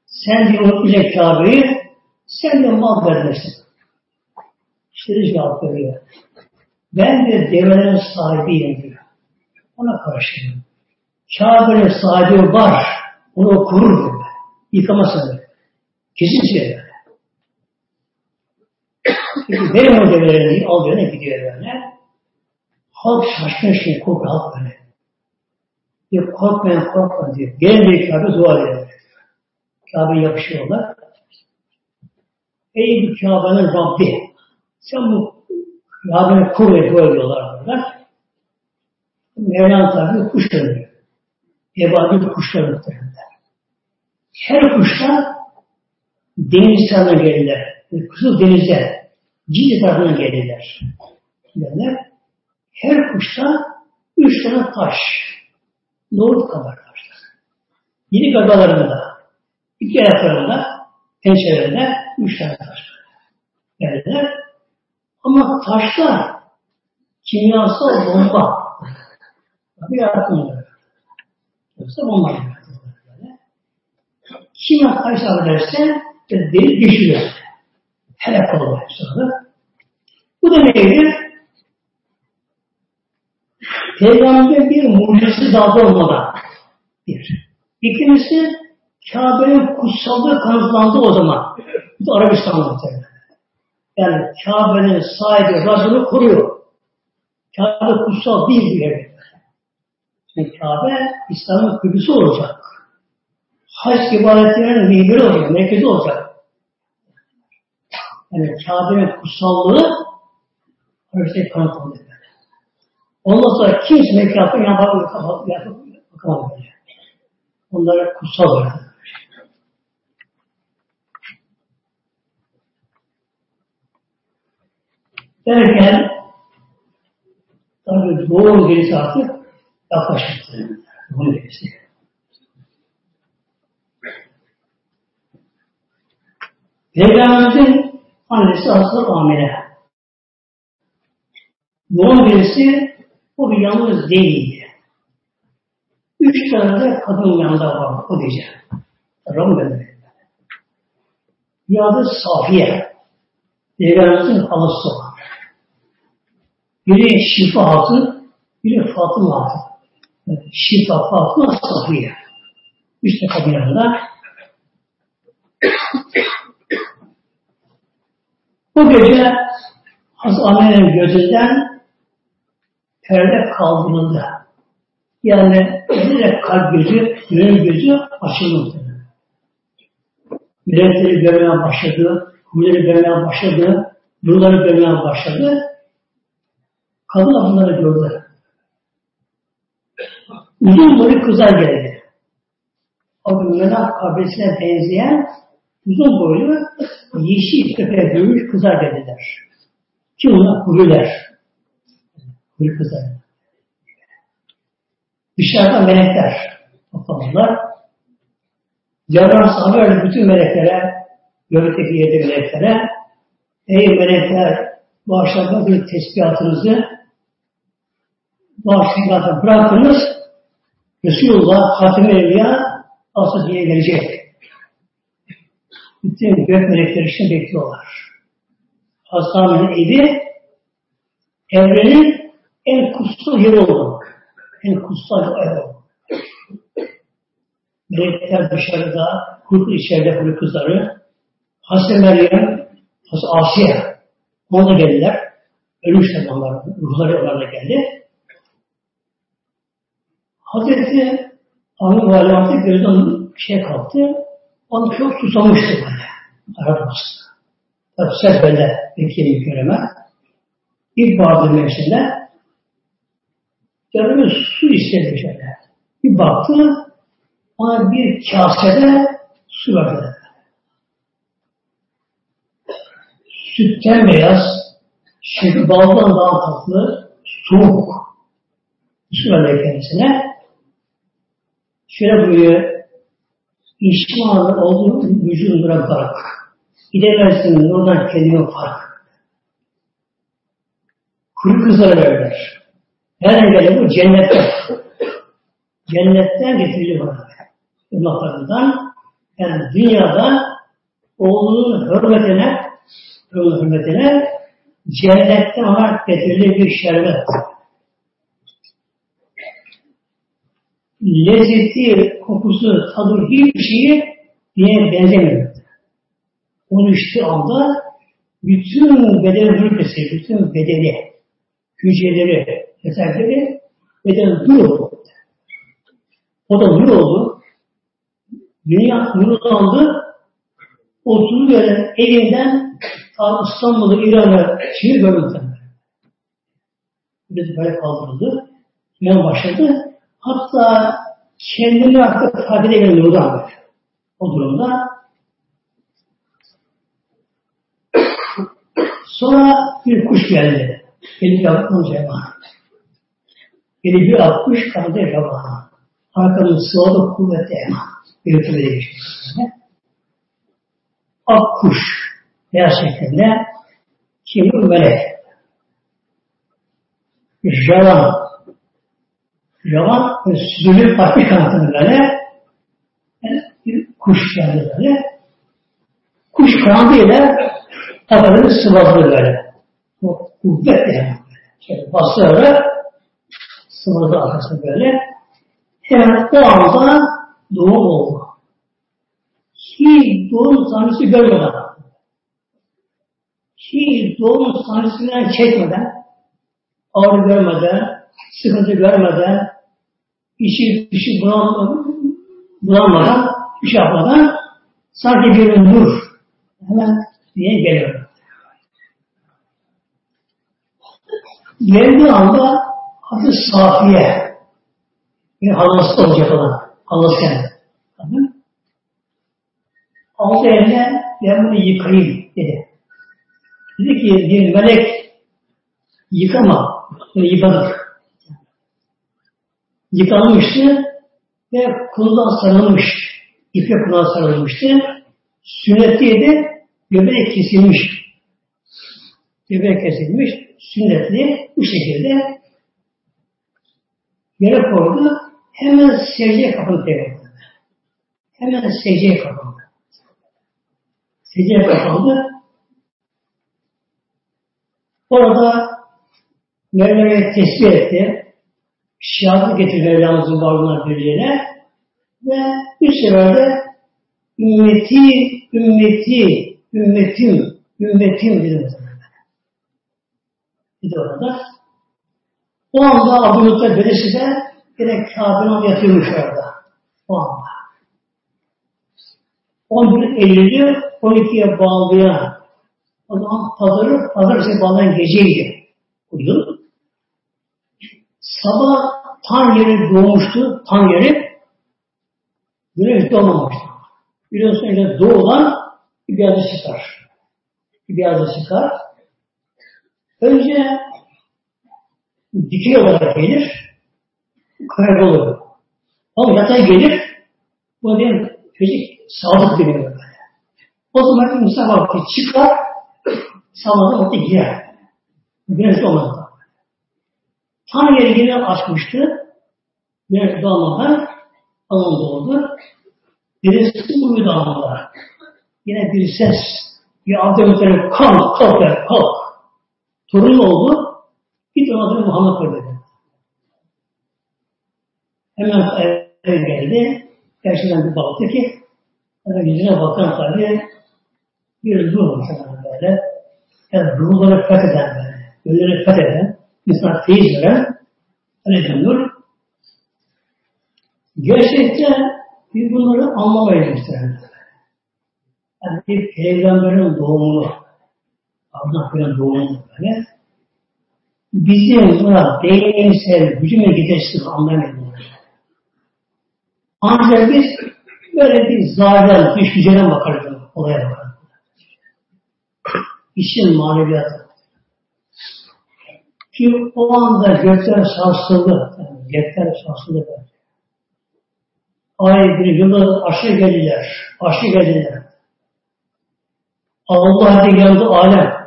Sen diyor unutmayacak Kabe'yi, sen de mal vermesin. İşte cevap veriyor. Ben de develerin sahibiyim diyor. Ona karşıyım. Kabe'nin sahibi var. Onu korur diyor. Yıkamasın diyor. Kesin böyle. Çünkü benim o develerini alıyor ne gidiyor böyle. Halk şaşkın şey korkuyor halk böyle. Diyor korkmayın korkma diyor. Gelin diyor Kabe dua ediyor. Kabe yapışıyorlar. Ey bu Kabe'nin Rabbi sen bu Kabe'ni kur ve dua ediyorlar burada. Mevlam tabi kuş dönüyor. Ebabil kuşlar muhtemelen. Her kuşta deniz tarafına gelirler. Kızıl denize Cide tarafına gelirler. Gelirler. Her kuşta üç tane taş. Nohut kadar taşlar. Yedi gagalarında, iki ayaklarında, pençelerinde üç tane taş. Gelirler. Ama taşlar kimyasal bomba. Tabi yaratmıyorlar. Yoksa bomba. Kime karşı ederse deli düşüyor. Helak oluyor sonra. Bu da neydi? Peygamber bir mucizesi daha olmadan. Bir. İkincisi Kabe'nin kutsallığı kanıtlandı o zaman. Bu Arabistan'da muhtemelen. Yani Kabe'nin sahibi razını koruyor. Kabe kutsal değil yer. Çünkü Kabe İslam'ın kıbrısı olacak. Hac ibadetlerinin mimiri olacak, merkezi olacak. Yani Kabe'nin kutsallığı Arabistan'da kanıtlandı. Ondan sonra kimse yapar, bakamaz böyle. Onlara kutsal bırakır. Derken tabi doğum gerisi artık yaklaşmıştı. Doğum gerisi. Peygamberimizin annesi aslında Amine. Doğum birisi o bir yalnız değildi. Üç tane de kadın yanında var o gece. Ram böyle. Bir adı Safiye. Peygamberimizin halası olan. Biri Şifa Hatun, biri Fatıma Hatun. Şifa, Fatıma, Safiye. İşte kadın yanında. Bu gece Hazreti Amine'nin gözünden perde kaldırıldı. Yani direkt kalp gözü, gönül gözü açıldı. Melekleri görmeye başladı, huyları görmeye başladı, nurları görmeye başladı. Kadın bunları gördü. Uzun boylu kızlar geldi. O gün Menak kabilesine benzeyen uzun boylu yeşil köpeğe dönmüş kızlar geldiler. Ki onlar huriler. Huri kızlar. Dışarıda melekler toplamışlar. Cenab-ı Hak bütün meleklere, gökteki yedi meleklere, ey melekler, akşamda bir tesbihatınızı akşamda bırakınız, Resulullah, Hatim Evliya, asıl diye gelecek. Bütün gök melekleri işte bekliyorlar. Hastanın evi, evrenin en kutsal yeri oldu. En kutsal ev oldu. Melekler dışarıda, kurt içeride kuru kızları. Hazreti Meryem, Hazreti Asiye, ona geldiler. Ölmüşler onlar, ruhları onlarla geldi. Hazreti Ahmet Vali artık gözden şey kalktı. Onu çok susamıştı böyle. Aratmasında. Tabi ses böyle bekleyin göreme. İlk vardı mevsimde canımız su istedi şöyle. Bir baktı ona bir kasede su verdi. Sütten beyaz, şey, baldan daha tatlı, soğuk su verdi kendisine. Şöyle buyuruyor, İştimanı olduğu vücudu bırakarak gidemezsin oradan kendine fark. Kuru kızlara verdiler. Nereden geliyor bu? Cennetten. Cennetten getiriliyor bana ırmaklarından yani dünyada oğlunun hürmetine oğlunun hürmetine cennetten ona getirili bir şerbet. Lezzeti, kokusu, tadı hiçbir şeyi diye benzemiyor. Onu içtiği anda bütün beden hürmesi, bütün bedeni, hücreleri, eserleri beden nur oldu. O da nur oldu. Dünya nurunu aldı. Oturdu böyle elinden ta İstanbul'u, İran'ı şehir görüntüler. Böyle, böyle kaldırıldı. Yan başladı. Hatta kendini artık fark edemiyor nurdan böyle. O durumda. Sonra bir kuş geldi. Beni yaptım cevap. Beni bir at kuş kaldı cevap. Arkamın sıvadı kuvvetli eman yürütmeye geçiyor. Ak kuş beyaz şeklinde kimi melek. Javan. Javan süzülü farklı kanatını böyle yani bir kuş geldi böyle. Kuş kanadıyla tabanını sıvazlı böyle. O kuvvet yani. Şöyle basıyor sıvazlı arkasını böyle. Hemen o anda doğum oldu. Hiç doğum sancısı görmeden, hiç doğum sancısından çekmeden, ağrı görmeden, sıkıntı görmeden, işi dışı bulanmadan, bir şey yapmadan sanki bir nur hemen diye geliyor. Geldiği anda hafif safiye bir halası olacak olan alırken. Aldı eline ben bunu yıkayayım dedi. Dedi ki bir melek yıkama. Bunu yıkadık. Yıkanmıştı ve kuldan sarılmış. İpe kuldan sarılmıştı. Sünnetliydi. Göbek kesilmiş. Göbek kesilmiş. sünnetli bu şekilde yere koydu. Hemen secdeye kapandı peygamber. Hemen secdeye kapandı. Secdeye kapandı. Orada Mevla'ya tesbih etti. Şiatı getirdi Mevlamızın varlığına birliğine ve bir seferde ümmeti, ümmeti, ümmetim, ümmetim dedi muhtemelen. Dedi orada. O anda Abu Yuttar birisi de yine Kabe'nin yatıyormuş orada. O anda. 11 Eylül'ü 12'ye bağlayan o zaman pazarı, pazartesi bağlayan geceydi. Uyudum. Sabah tan yeri doğmuştu, tan yeri güneş doğmamıştı. Biliyorsun işte doğulan bir beyazı çıkar. Bir beyazı çıkar. Önce dikey olarak gelir, kaybolur. Ama yatay gelir, bu benim fizik sağlık deniyor böyle. O zaman insan vakti çıkar, sağlığa vakti girer. Güneş doğmadan. Tam yeri yine açmıştı. Güneş doğmadan alın doğdu. Birisi uyudu anında. Yine bir ses. Bir adem kalk, kalk der, kalk. Torun oldu. De adını Muhammed dedi. Hemen eve geldi. Gerçekten bir baktı ki yani yüzüne bakan tabi bir ruh mesela böyle. Yani ruhları fetheden böyle. Gönülleri fetheden, insana feyiz veren bir nur. Gerçekten biz bunları anlamayız muhtemelen. Yani bir peygamberin doğumunu, Allah Bey'in doğumunu böyle bizim buna beyinsel gücüme getirsin anlamayın. Ancak biz böyle bir zaten dış gücüne bakarız olaya bakarız. İşin maneviyatı. Ki o anda gökler sarsıldı. Yani gökler sarsıldı. Ay bir yıldız aşağı geldiler. Aşağı geldiler. Allah diye yandı alem.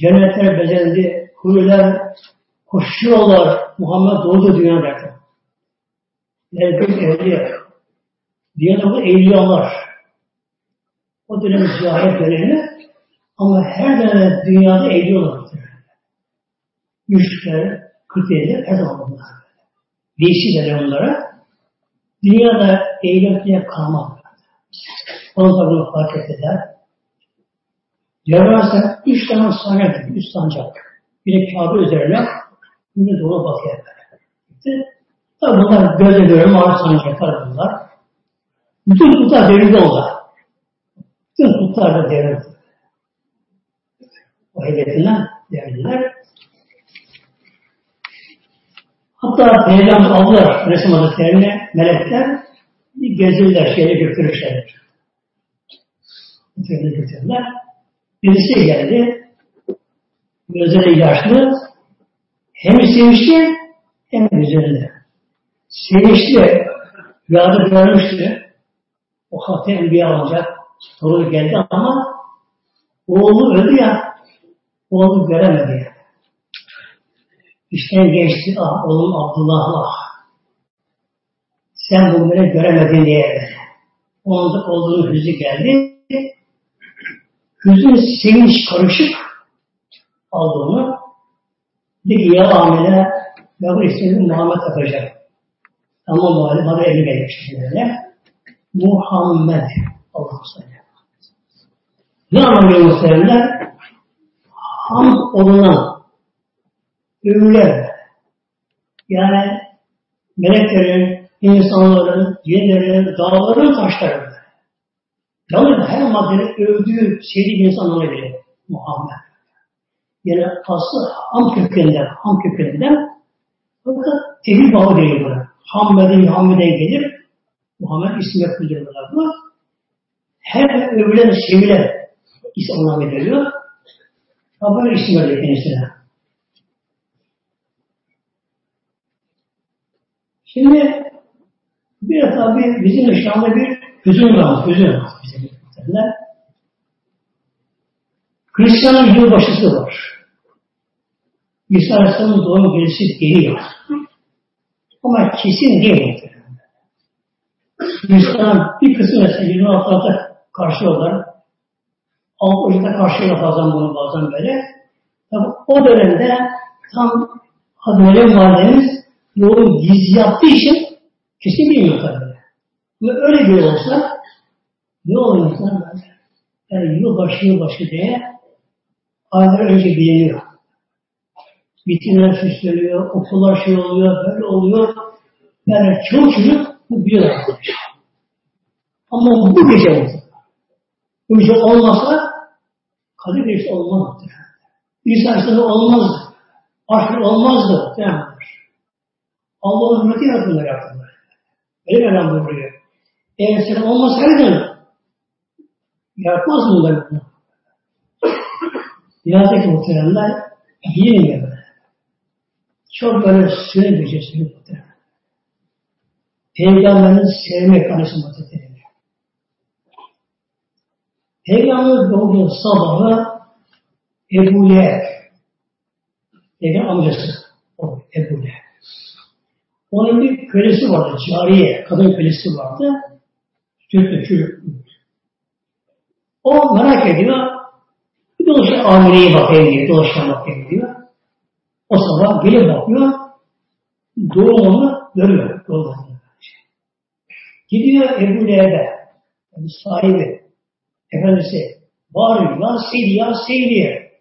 Cennetler bezendi, huriler koşuyorlar. Muhammed doğdu dünya derken. Nerede evliya. Dünyada evliyalar. O dönem ziyaret dönemi ama her dönem dünyada evliyalar. Müşrikler, Kırklareli her zaman bunlar. Değişik onlara. Dünyada eğlenmeye kalmak. Da bunu fark ettiler. Cebrail üç tane sancak, üç sancak. Biri Kabe üzerine, biri doğu batıya gitti. Tabi bunlar gözle görüyorum, ağır sancaklar bunlar. Bütün kutlar devrildi onda. Bütün kutlar da devrildi. O hedefine devrildiler. Hatta Peygamber aldılar Resim Hazretleri'ne melekler bir gezirler, şeyle götürürler. Götürürler, götürürler. Birisi geldi. Gözleri yaşlı. Hem sevinçli hem üzerinde. Sevinçli. Rüyada görmüştü. O hatta enbiya alacak. Torunu geldi ama oğlu öldü ya oğlu göremedi. İşten geçti ah oğlum Abdullah ah. Sen bunları göremedin diye. Onda olduğunu hüzü geldi. Hüzün sevinç karışık aldı onu. Dedi ki ya amele ya bu ismini Muhammed takacak. Tamam bari bana eli gelmiş böyle. Muhammed Allah'u sallallahu Ne anlamıyor muhtemelen? Ham olunan övülen yani meleklerin, insanların, cinlerin, dağların, taşların Yalnız her maddenin övdüğü sevdiği bir insan anlamına geliyor. Muhammed. Yani aslı ham kökeninden, ham kökeninden fakat tevhid bağı geliyor buna. Hamd'den, Muhammed'den gelir. Muhammed ismi yapılıyor buna bu. Her övülen, sevilen isim anlamına. Ama böyle isim veriyor kendisine. Şimdi bir tabi bizim İslam'da bir hüzün var, hüzün var bizim Hristiyanın yılbaşısı var. İsa Aleyhisselam'ın doğum gelişi geliyor. Ama kesin değil. Müslüman bir kısmı mesela 26 hafta karşılıyorlar. Alt Ocak'ta karşılıyorlar bazen bunu bazen böyle. Tabi o dönemde tam Hazreti Validemiz doğum gizli yaptığı için kesin bilmiyor tabii. Ve öyle bir olsa ne olur insanlar? Yani yılbaşı yılbaşı diye aylar önce biliniyor. Vitrinler süsleniyor, okullar şey oluyor, böyle oluyor. Yani çoğu çocuk bu biliyor. Ama bu gece oldu. Bu gece olmasa Kadir Gecesi olmazdı. İsa Aleyhisselam olmazdı. Aşk olmazdı. Demezler. Allah'ın hürmeti yarattılar yaptılar. Öyle Mevlam buyuruyor. Eğer sen olmasaydın yaratmaz mı bunları? Dünyadaki muhteremler bilmiyor böyle. Çok böyle sünnet gecesi muhterem. Peygamberin sevmek anısı muhterem. Peygamber doğduğu sabahı Ebu Leheb Peygamber amcası o Ebu Leheb. Onun bir kölesi vardı, cariye, kadın kölesi vardı. Dökülür. O merak ediyor. Bir dolaşıyor amireye bakayım diye, dolaşan bakayım diyor. O sabah gelip bakıyor. Doğumunu görüyor. Doğumunu. Gidiyor Ebu Leheb'e. Yani sahibi. Efendisi. Bağırıyor. Ya Seydi, ya Seydi.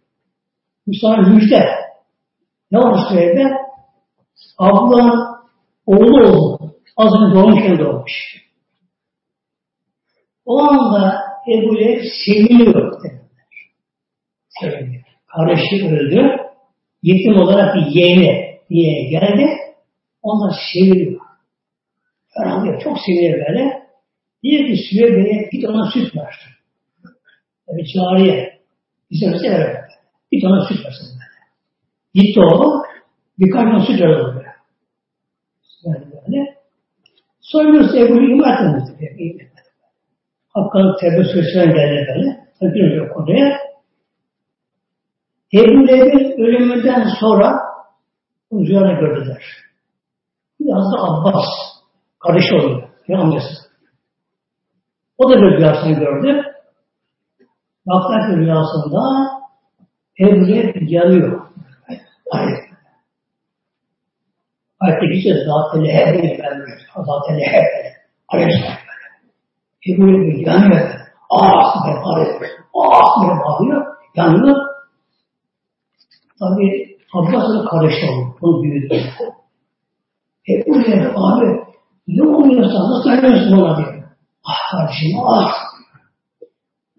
Müslüman müjde. Ne olmuş evde? Abla oğlu oldu. Az önce doğmuşken doğmuş. O anda Ebu Leheb seviniyor. Seviniyor. Kardeşi öldü. Yetim olarak bir yeğeni diye geldi. Ondan seviniyor. Ferahlıyor. Çok sevinir böyle. Diyor ki Süleyman'e git ona süt ver. Tabi cariye. İstemesi evet. Git ona süt versin böyle. Gitti o. Birkaç gün süt verdi böyle. Yani böyle. Sonra Yunus Ebu'yu iman etmedi. Hakk'ın tevbe süresinden geldi böyle. Tabi önce konuya. Ebu Leheb'in ölümünden sonra bu rüyada gördüler. Biraz da Abbas kardeşi oluyor. Yani amcası. O da bir rüyasını gördü. Baklar ki rüyasında Ebu Leheb yanıyor. Ayet. Ayette geçiyor. Zat-ı Leheb'in efendim. Zat-ı Leheb. Aleyhisselam. Ebu Leheb yanıyor. Ah! Ben bağırıyor. Ah! Ben bağırıyor. Yanıyor. Tabi Abbas'ın kardeşi oldu. Bunu büyüdü. Ebu Leheb abi ne oluyorsa nasıl dayanıyorsun ona diyor. Ah kardeşim ah.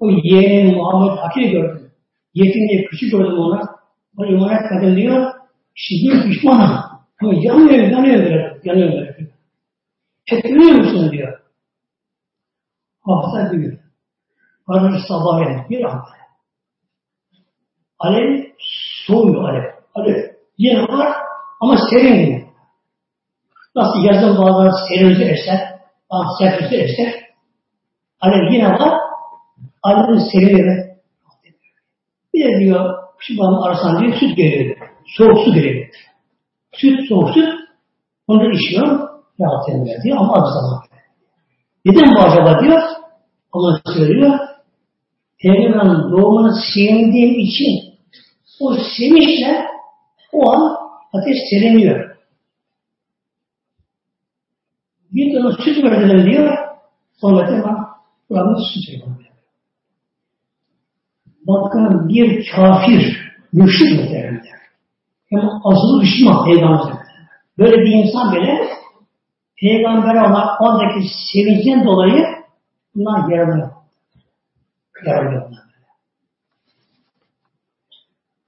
O yeğenin Muhammed Hakir gördüm. Yetim diye küçük gördüm ona. O iman etmeden diyor. Şimdi pişmanım. Ama yanıyor, yanıyor böyle. Yanıyor böyle. Hep görüyor musun diyor. Hafta diyor. Kardeş sabah bir anda. Alev soğuyor alev. Alev yine var ama serin yine. Nasıl yazın bazen serinizi eser, bazı serinizi eser. Alev yine var, alevin serinliği Bir de diyor, şu bağımın arasından diyor, süt geliyor. Soğuk su geliyor. Süt, soğuk süt, onu da içiyor, rahat ediyor diyor ama az zaman. Neden bu acaba diyor, Allah söylüyor, Peygamberin doğumunu sevindiğim için o sevinçle o an ateş seriniyor. Bir de süt verdiler diyor. Sonra tamam buranın süt veriyor. Bakın bir kafir, müşrik muhtemelen. Hem azılı düşman peygamber. Böyle bir insan bile peygamber olan oradaki sevincden dolayı bunlar yaralıyor. Yaralıyorlar.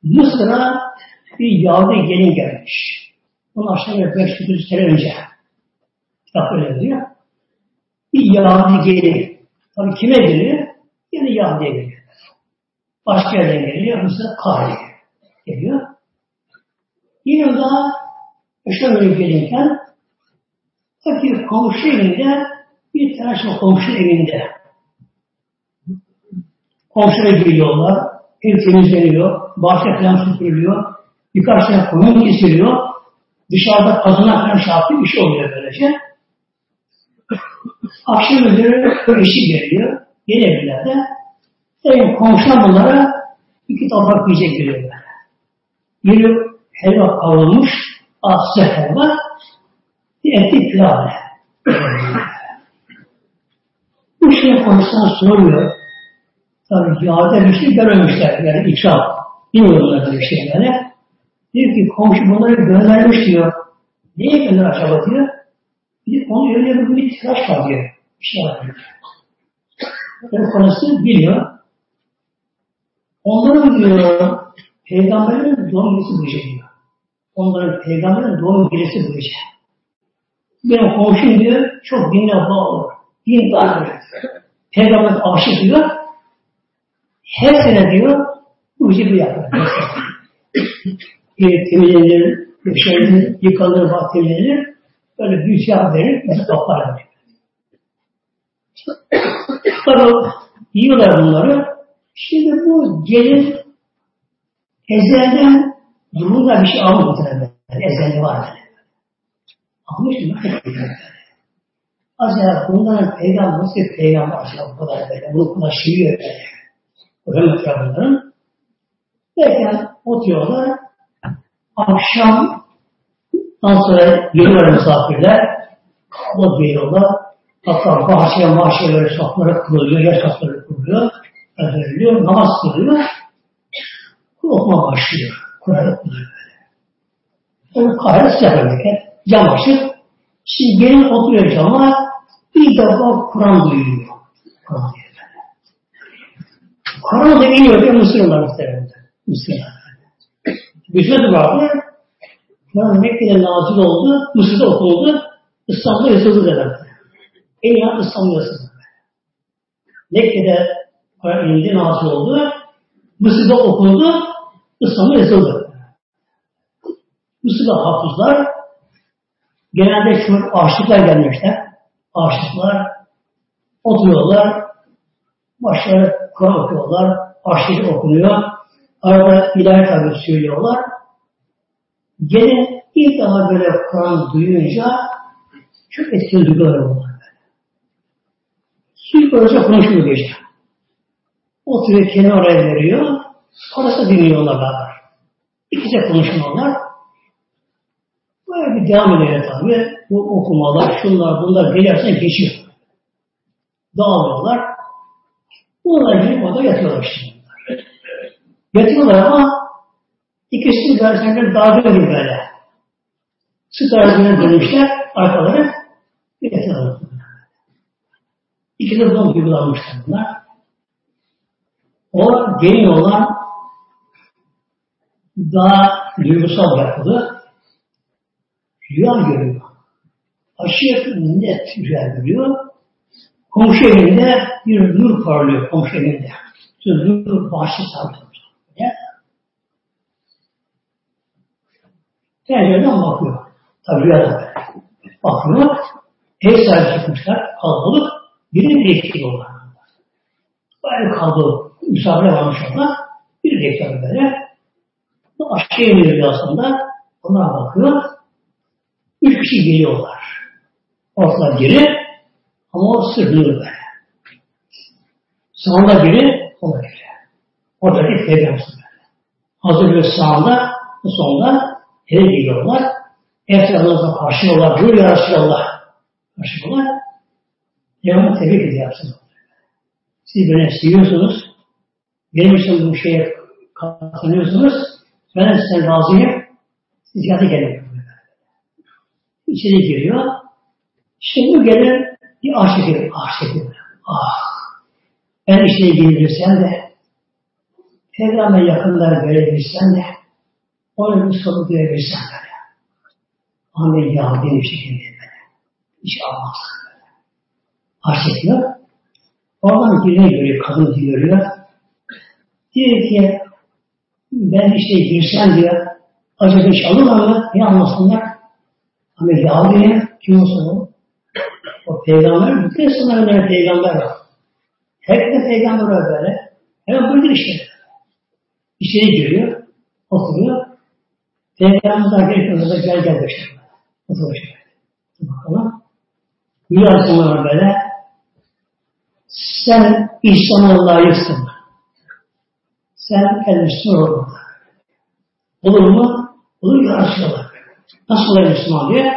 Mısır'a bir Yahudi gelin gelmiş. Onun aşağı yukarı 500 sene önce. Kitap öyle diyor. Bir Yahudi gelin. Tabii kime geliyor? Yine Yahudi'ye geliyor. Başka yerden geliyor. Mısır Kahire geliyor. Yine daha öyle gelirken fakir komşu evinde bir tane komşu evinde komşuya geliyorlar ev temizleniyor, bahçe falan süpürülüyor. Birkaç tane koyun kesiliyor. Dışarıda kazana falan şartlı bir şey oluyor böylece. Akşam üzeri eşi geliyor. Yeni evlerde. Evin komşular bunlara iki tabak yiyecek böyle. Biri helva kavrulmuş, aslı helva, bir etli pilav. Bu şey konusunda soruyor. Tabii yağda bir şey görmemişler. Yani ikram. Bilmiyorlar bir şey böyle. Diyor ki komşu bunları göndermiş diyor. Niye gönder acaba diyor. Bir onun önünde bir tıraş var diyor. Bir şey var diyor. Ben konusunu biliyor. Onların diyor peygamberin doğum gecesi bu diyor. Onların peygamberin doğum gecesi bu gece. Benim komşum diyor çok dinle bağlı. Din bağlı. Peygamber aşık diyor. Her sene diyor bu bu yapar. Bir temizlenir, yaşanır, yıkanır, bahçelenir. Böyle bir şey verir, mesela toplar. Tabii yiyorlar bunları. Şimdi bu gelin ezelden durumda bir şey muhtemelen. Ezelde var böyle. Acaba bunların peygamber nasıl peygamber acaba bu kadar böyle, bunu seviyor böyle. Hürmet bunların. Derken oturuyorlar. Akşam ondan sonra geliyorlar misafirler. O veriyorlar. Hatta bahçeye böyle saflara kuruluyor, yaş safları kuruluyor. Veriliyor, namaz kılıyor. Okuma başlıyor. Kur'an okunuyor böyle. Onu kahret sıcak memleket. Şimdi gelin oturuyor cama. Bir defa Kur'an duyuyor. Kur'an böyle. Kur'an da iniyor diye Müslümanlar muhtemelen. Müslümanlar. Müslüman vardı. Kur'an Mekke'de nazil oldu. Mısır'da okundu. İstanbul'da yazıldı dediler. En iyi İstanbul'da yazıldı. Mekke'de Kur'an indi, nazil oldu. Mısır'da okundu. İstanbul'da yazıldı. Mısır'da hafızlar genelde şu aşıklar gelmişler. Aşıklar oturuyorlar. Başları Kur'an okuyorlar. Aşık okunuyor. Arada ilahi tabi söylüyorlar. Gene ilk daha böyle Kur'an duyunca çok etkili duygular oluyorlar. Sürekli orası konuşuyor geçti. Oturuyor kendi oraya veriyor. Orası dinliyorlar beraber. İkisi konuşmalar. Böyle bir devam ediyor tabi. Bu okumalar, şunlar, bunlar gelirse geçiyor. Dağılıyorlar. Bunlar gelip orada yatıyorlar işte. Yatıyorlar ama ikisi derslerinde dalga gibi böyle. Sık arasına dönmüşler, arkaları yatıyorlar. İkisi de bunu duygulanmışlar bunlar. O gelin olan daha duygusal yapılı rüya görüyor. Aşırı net rüya görüyor. Komşu evinde bir nur parlıyor komşu evinde. Nur bahçe sardı. Pencereden bakıyor. Tabii rüyada. Bakıyor. Ev sahibi çıkmışlar. Kalabalık. Birini bekliyorlar. Böyle kalabalık. Misafirler varmış orada. Biri bekliyor böyle. Bu aşağı iniyor aslında. Onlara bakıyor. Kişi geliyorlar. Ortalar geri. Ama o sırrıyor böyle. Sağında biri, o da biri. Oradaki peygamber böyle. Hazır bir sağında, sonunda eve geliyorlar. Etrafınızda karşılıyorlar. Buyur ya Resulallah. Karşılıyorlar. Peygamber tebrik ediyor Siz beni seviyorsunuz. Benim için bu şeye katılıyorsunuz. Ben de size razıyım. Ziyade gelin. İçeri giriyor. Şimdi bu gelir bir aşık gelir. Aşık gelir. Ah! Ben işine girebilsem de Peygamber yakınları görebilsem de onun bir sonu duyabilsem böyle. Amin ya bir şekilde böyle. Hiç almazsın böyle. Aşık ediyor. Oradan birine görüyor, kadın görüyor. Diyor ki ben işte girsem diyor, acaba iş alırlar mı? Ne almasınlar? Ama ya diye kim olsun o? O peygamber, bütün insanların peygamber var. Herkese peygamber var böyle. Hemen buyurdu işte. İçeri giriyor, oturuyor. Peygamberimiz arkadaşlarımıza gel gel başladı. Otur başladı. Bakalım. Rüyasında böyle sen İslam'a layıksın. Sen Müslüman ol. Olur mu? Olur ya Resulallah. Nasıl oluyor Müslüman diyor.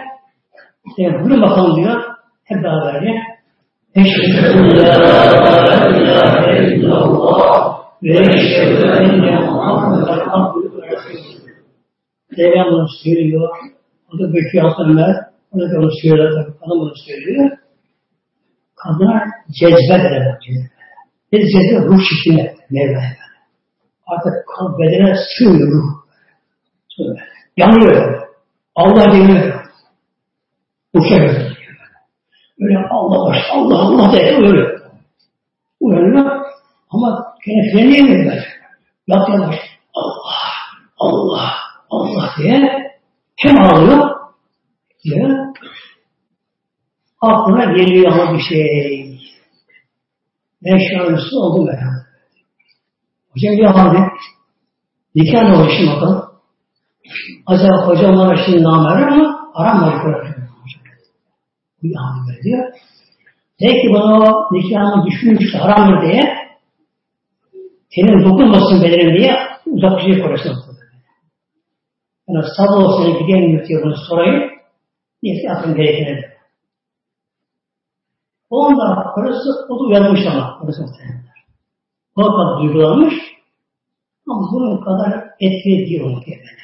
İşte bunu bakalım diyor. Hep beraber diyor. Eşhedü en la ilahe illallah ve eşhedü enne Muhammeden abdühü ve resulühü. Peygamber söylüyor. O da Bekir Hasanlar. O da onu söylüyor. Adam onu söylüyor. Kadına cezbe derler. Bir cezbe ruh şişine Mevla'ya Artık kalp bedene sığıyor ruh. Yanıyor. Allah deniyor. Uçuyor. Öyle Allah baş, Allah Allah diye öyle. Uyanıyor ama gene frenleyemiyor böyle. Yat yavaş. Allah, Allah, Allah diye hem ağlıyor diye aklına geliyor ama bir şey. Ben şanslı oldum ben. Hocam ya abi nikah ne olur şimdi bakalım. Acaba hocam bana şimdi namerler ama aranmadık. Bu yağmur diyor. Belki bana o nikahını düşünmüş haramdır diye senin dokunmasın bedenim diye uzaklaşacak orasına. Yani sabah olsa gideyim diyor bunu sorayım. Neyse aklım gerekene de. O anda orası, o da uyanmış ama orası muhtemelenler. O kadar duygulanmış ama bunun kadar etkili değil o muhtemelen.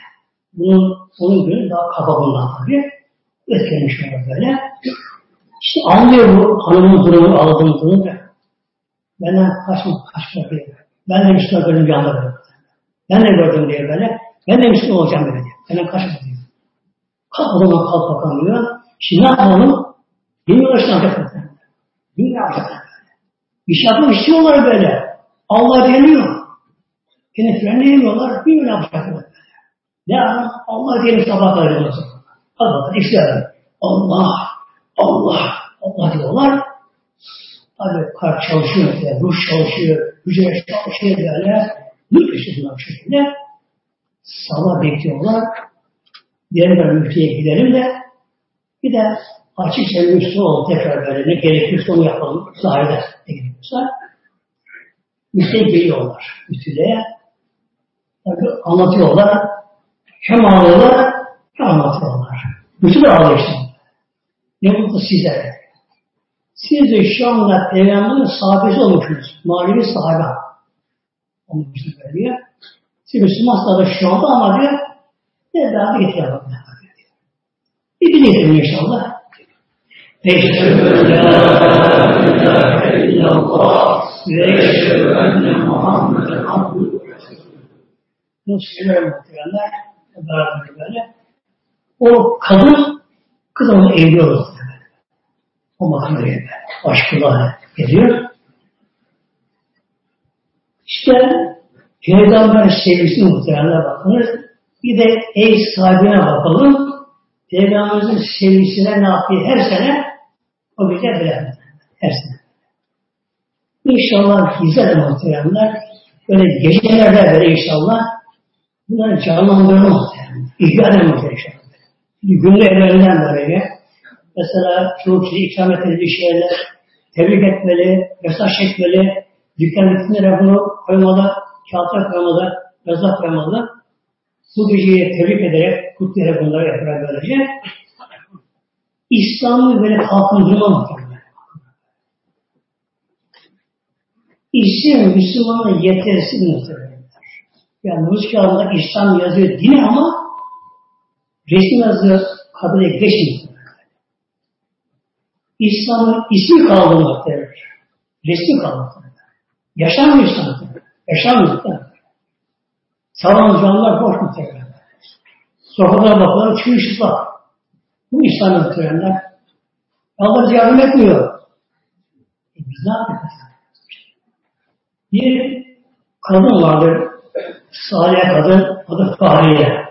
Bunun, onun günü daha kaba bundan tabii. Etkilemiş ona böyle. İşte anlıyor bu hanımın durumu, aldığım durumu da. Benden kaçma, kaçma diye. Ben de Müslüman gördüm bir anda böyle. Ben de gördüm diye böyle. Ben de Müslüman olacağım böyle diye. Benden kaçma diyor. Kalk o zaman kalk bakalım diyor. Şimdi ne yapalım? İşte ne yapacak Bilmiyor ne yapacak İş yapmak istiyorlar böyle. Allah deniyor. Yine frenleyemiyorlar. Bilmiyor ne yapacaklar böyle. Ne yapalım? Allah diyelim sabah kadar Hadi bakalım işte Allah Allah, Allah diyorlar. Tabi kalp çalışıyor, yani ruh çalışıyor, hücre çalışıyor böyle. Nur ışığından bu şekilde. Sabah bekliyorlar. Diğer müftüye gidelim de bir de açıkça müftü ol tekrar böyle ne gerekiyorsa onu yapalım. Zahide ne gerekiyorsa. Müftüye geliyorlar müftülüğe. Tabi anlatıyorlar. Hem ağlıyorlar hem anlatıyorlar. Ağlıyor işte. Ne mutlu size. Siz de şu anda Peygamberin sahabesi olmuşsunuz. Manevi sahabe. Olmuşsunuz böyle diyor. Siz Müslümanlar da şu anda ama diyor ne daha bir getiriyor bak. Bir getirin inşallah. Eşhedü en la ilahe illallah ve eşhedü enne Muhammeden resulühü. Bunu söylerim muhtemelenler. Beraber böyle. O kadın Kız onu evliyor. O makam öyle. Aşkına ediyor. İşte Peygamber sevgisi muhtemelen bakınız. Bir de ev sahibine bakalım. Peygamberimizin sevgisine ne yapıyor her sene? O bize bilemez. Her sene. İnşallah güzel muhteremler böyle gecelerde böyle inşallah bunları canlandırma muhteremler. İhya eder muhteremler günlü evlerinden böyle mesela çoğu kişi ikram etmeli şeyler tebrik etmeli, mesaj çekmeli, dükkan vitrine bunu koymalı, kağıtlar koymalı, yazar koymalı. Bu geceyi tebrik ederek, kutlayarak bunları yaparak böylece İslam'ı böyle kalkındırma muhtemelen. İsim Müslümanın yetersiz muhtemelen. Yani Rus kağıdında İslam yazıyor dini ama Resim yazıyor, kabile geçmiyor. İslam'ın ismi kaldı muhtemelen. Resmi kaldı muhtemelen. Yaşamıyor İslam. Yaşamıyor muhtemelen. Salon canlılar boş muhtemelen. Sokaklara bakıyorlar, çığ ışıklar. Bu İslam muhtemelenler. Allah yardım etmiyor. E biz ne yapacağız? Bir kadın vardır, salih kadın, adı Fahriye.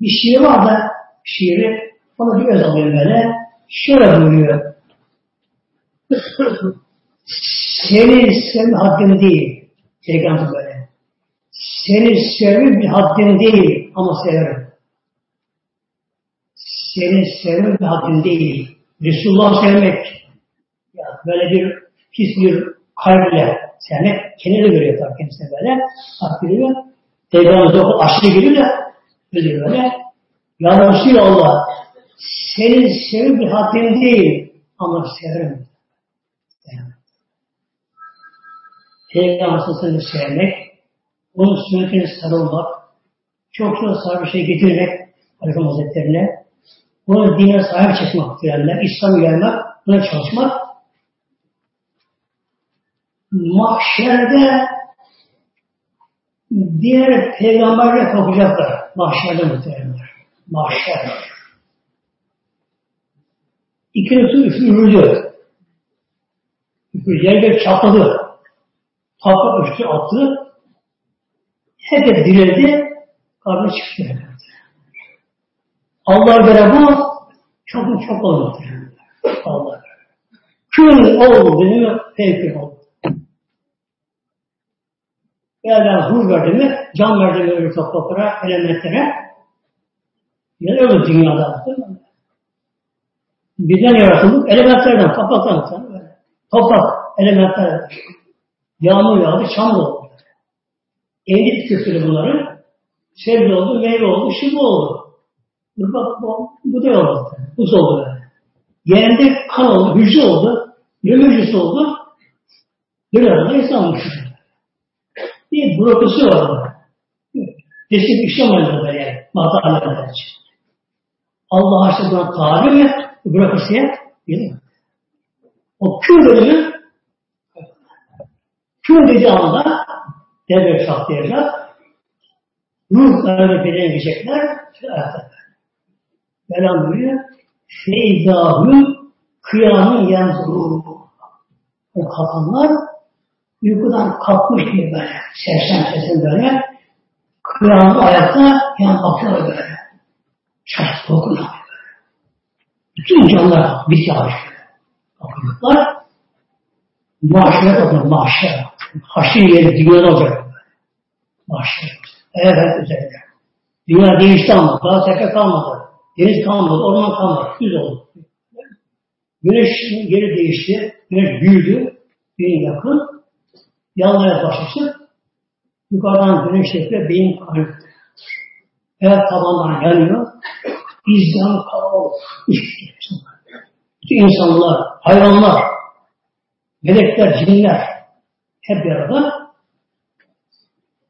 Bir şiir var da şiiri onu bir öz alayım böyle. Şöyle buyuruyor. Seni sevme hakkını değil. Peygamber böyle. Seni sevim bir haddin değil ama severim. Seni sevim bir haddin değil. Resulullah sevmek ya böyle bir pis bir kalple sevmek kendine görüyor tabii kendisine böyle. Hak veriyor. Peygamberimiz okul aşırı geliyor da böyle böyle. Ya Resulallah seni sevim bir haddin değil ama severim. Yani. Peygamber seni sevmek, onun sünnetine sarılmak, çok çok sahip bir şey getirmek Aleyhisselam Hazretlerine, onun dine sahip çıkmak diyenler, İslam yaymak, buna çalışmak, mahşerde diğer peygamberle kopacaklar. Mahşerde muhtemelenler. Mahşer. İkinci tur üfürüldü. Üfürüldü. Yer çatladı. Takla üstü attı. Hedef dirildi. Karnı çıktı. Allah göre bu çok çok olmadı. Allah Kül oldu değil mi? Peki oldu. Yerden ruh verdi mi, can verdi mi öyle topraklara, elementlere. Yani öyle dünyada. Mi? Birden yaratıldık, elementlerden, topraktan. Toprak, elementler. Yağmur yağdı, çam oldu. Eğilik kökleri bunların. Sebze oldu, meyve oldu, şu oldu. Bak bu, bu da oldu. Buz oldu böyle. Yerinde kan oldu, hücre oldu, yürüme hücresi oldu. Biraz da insan olmuş. Bir bürokrasi var orada. Destek işlemez böyle yani. Matalarla için. Allah aşkına buna tabi mi? Bürokrasiye değil? O kül bölümü kül dediği anda devre çatlayacak. Ruh kararı bedene gidecekler. Ayakta. Velam buyuruyor. Feydahü kıyamın yanzuru. O kalkanlar uykudan kalkmış gibi böyle. Sersem sesin böyle. Kıyamın ayakta yan bakıyor böyle. Şaştı okunuyor böyle. Bütün canlar bir yavaş bakıyorlar. Mahşere bakıyor, mahşer. Haşir yeri dünyada olacak. Mahşer. Evet, üzerinde. Dünya değişti ama daha tekrar kalmadı. Deniz kalmadı, orman kalmadı. Düz oldu. Güneş yeri değişti. Güneş büyüdü. Beyin yakın. Yanmaya başladı. Yukarıdan güneş tepe beyin kalıyor. Evet tabandan yanıyor. Bizden kalabalık. Bütün insanlar, hayvanlar, melekler, cinler hep bir arada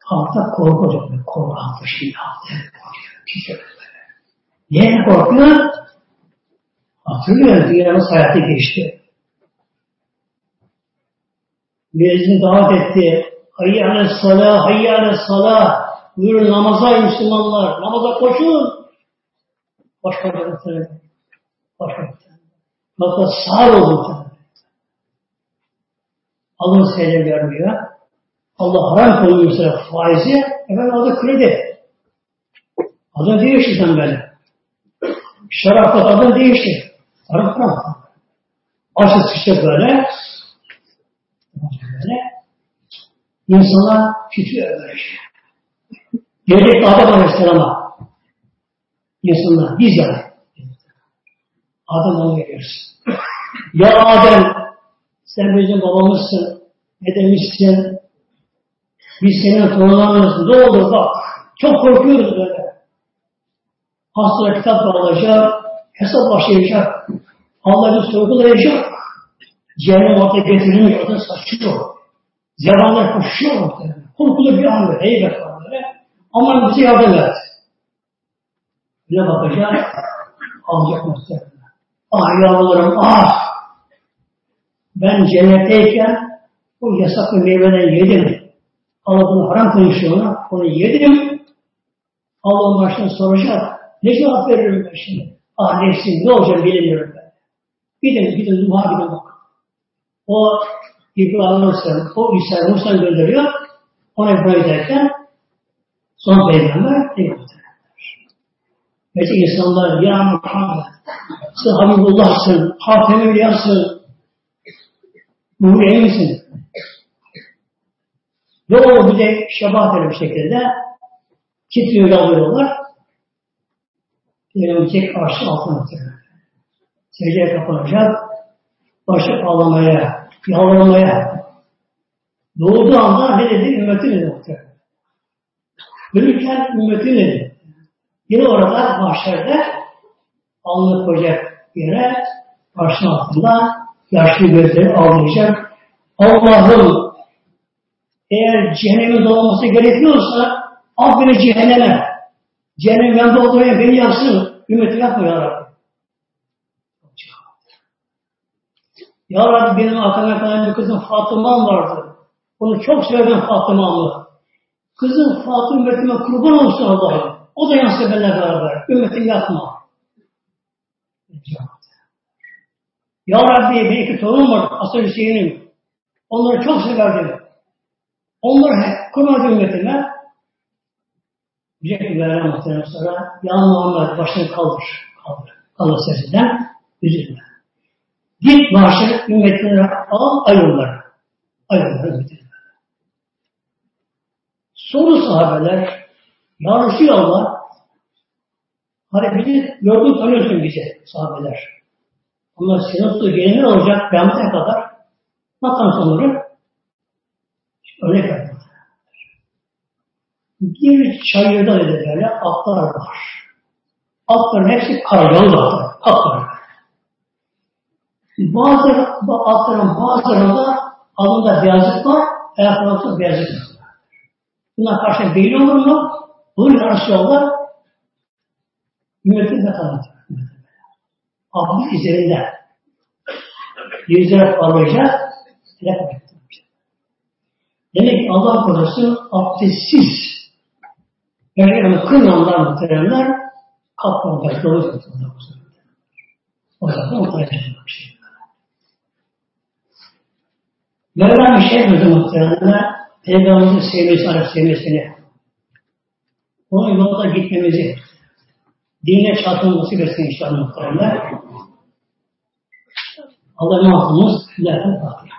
altta korku olacak. Korku altı şimdi altı. Korkuyor. Niye korkuyor? Hatırlıyor dünyamız hayatı geçti. Müezzin davet etti. Hayyâne salâ, hayyâne salâ. Buyurun namaza Müslümanlar. Namaza koşun. Başka bir söyledi. Başka bir söyledi. Hatta sağır oldu. Allah seyre görmüyor. Allah haram koyuyorsa faizi, efendim adı kredi. Adı değişir sen böyle. Şarapta tadı değişti. Aşı sıçtı böyle. Böyle. İnsana böyle şey. Gelecek Adem Aleyhisselam'a insanlar biz yani Adem onu veriyoruz. Ya Adem sen bizim babamızsın. Ne demişsin? Biz senin torunlarımız. Ne olur bak. Çok korkuyoruz böyle. Hastaya kitap alacak, hesap başlayacak. Allah bir sorgulayacak. Cehennem ortaya getirilmiyor, orada saçıyor. Yalanlar koşuyor ortaya. Korkulu bir an böyle, heybet var böyle. Aman bize yardım et. Bir bakacak, alacak muhtemelen. Ah yavrularım, ah! Ben cennetteyken o yasak bir meyveden yedim. Allah bunu haram konuşuyor onu yedim. Allah baştan soracak. Ne cevap veririm ben şimdi? Ah nefsim ne olacak bilemiyorum ben. Gidin, gidin, duha bak. O İbrahim Aleyhisselam, o İsa Musa gönderiyor. Ona İbrahim derken son peygamber peygamber. Gerçi insanlar ya Muhammed sen Habibullah'sın, Hatem Evliyasın, Nuri misin? Ve o bir de şebat bir şekilde titriyor yalıyorlar. Peygamber karşı altına oturuyor. Secdeye kapanacak, başı ağlamaya, yalvarmaya. Doğduğu anda ne dedi? Ümmetin dedi muhtemelen. Ölürken ümmetin dedi. Yine orada mahşerde alnı koyacak yere başın altında yaşlı gözleri ağlayacak. Allah'ım eğer cehennemin dolması gerekiyorsa beni cehenneme. Cehennem ben doldurayım beni yansın. Ümmeti yapma ya. Ya Rabbi benim arkamda kalan bir kızım Fatıma'm vardı. Onu çok sevdim Fatıma'mı. Kızım Fatıma ümmetime kurban olsun Allah'ım. O da yansın benimle beraber. Ümmetim yapma. Ya Rabbi bir iki torun var. Asıl Hüseyin'im. Onları çok severdim. Onları hep kurmadı ümmetime. Diyecek ki Mevla muhtemelen sonra Ya başını kaldır. Kaldır. Kaldır sesinden. Üzülme. Git maaşı ümmetine al ayrılır. Ayrılır ümmetine. Sonra sahabeler Ya Resulallah hani bizi gördün tanıyorsun bize sahabeler. Ama senin gelinler olacak kıyamete kadar vatan sonları örnek verdim. Bir çayırda dedi böyle atlar var. Atların hepsi kargalı atlar. Atlar. Bazı atların bazılarında alında beyazlık var, ayaklarında beyazlık var. Buna karşı belli olur mu? Bunun Resulallah ümmetin de tanıtır. Abdül üzerinde parlayacak telefon ettirmiş. Demek ki Allah korusun abdestsiz yani kırmayanlar muhteremler kaplanlar doğru tutulur. O zaman ortaya çıkmış. Şey. Mevlam bir şey dedi muhteremler Peygamberimizin sevmesi, Arap sevmesini onun yolda gitmemizi dinle çarpılması versin inşallah muhteremler. Allah'a emanet olunuz. Fatiha.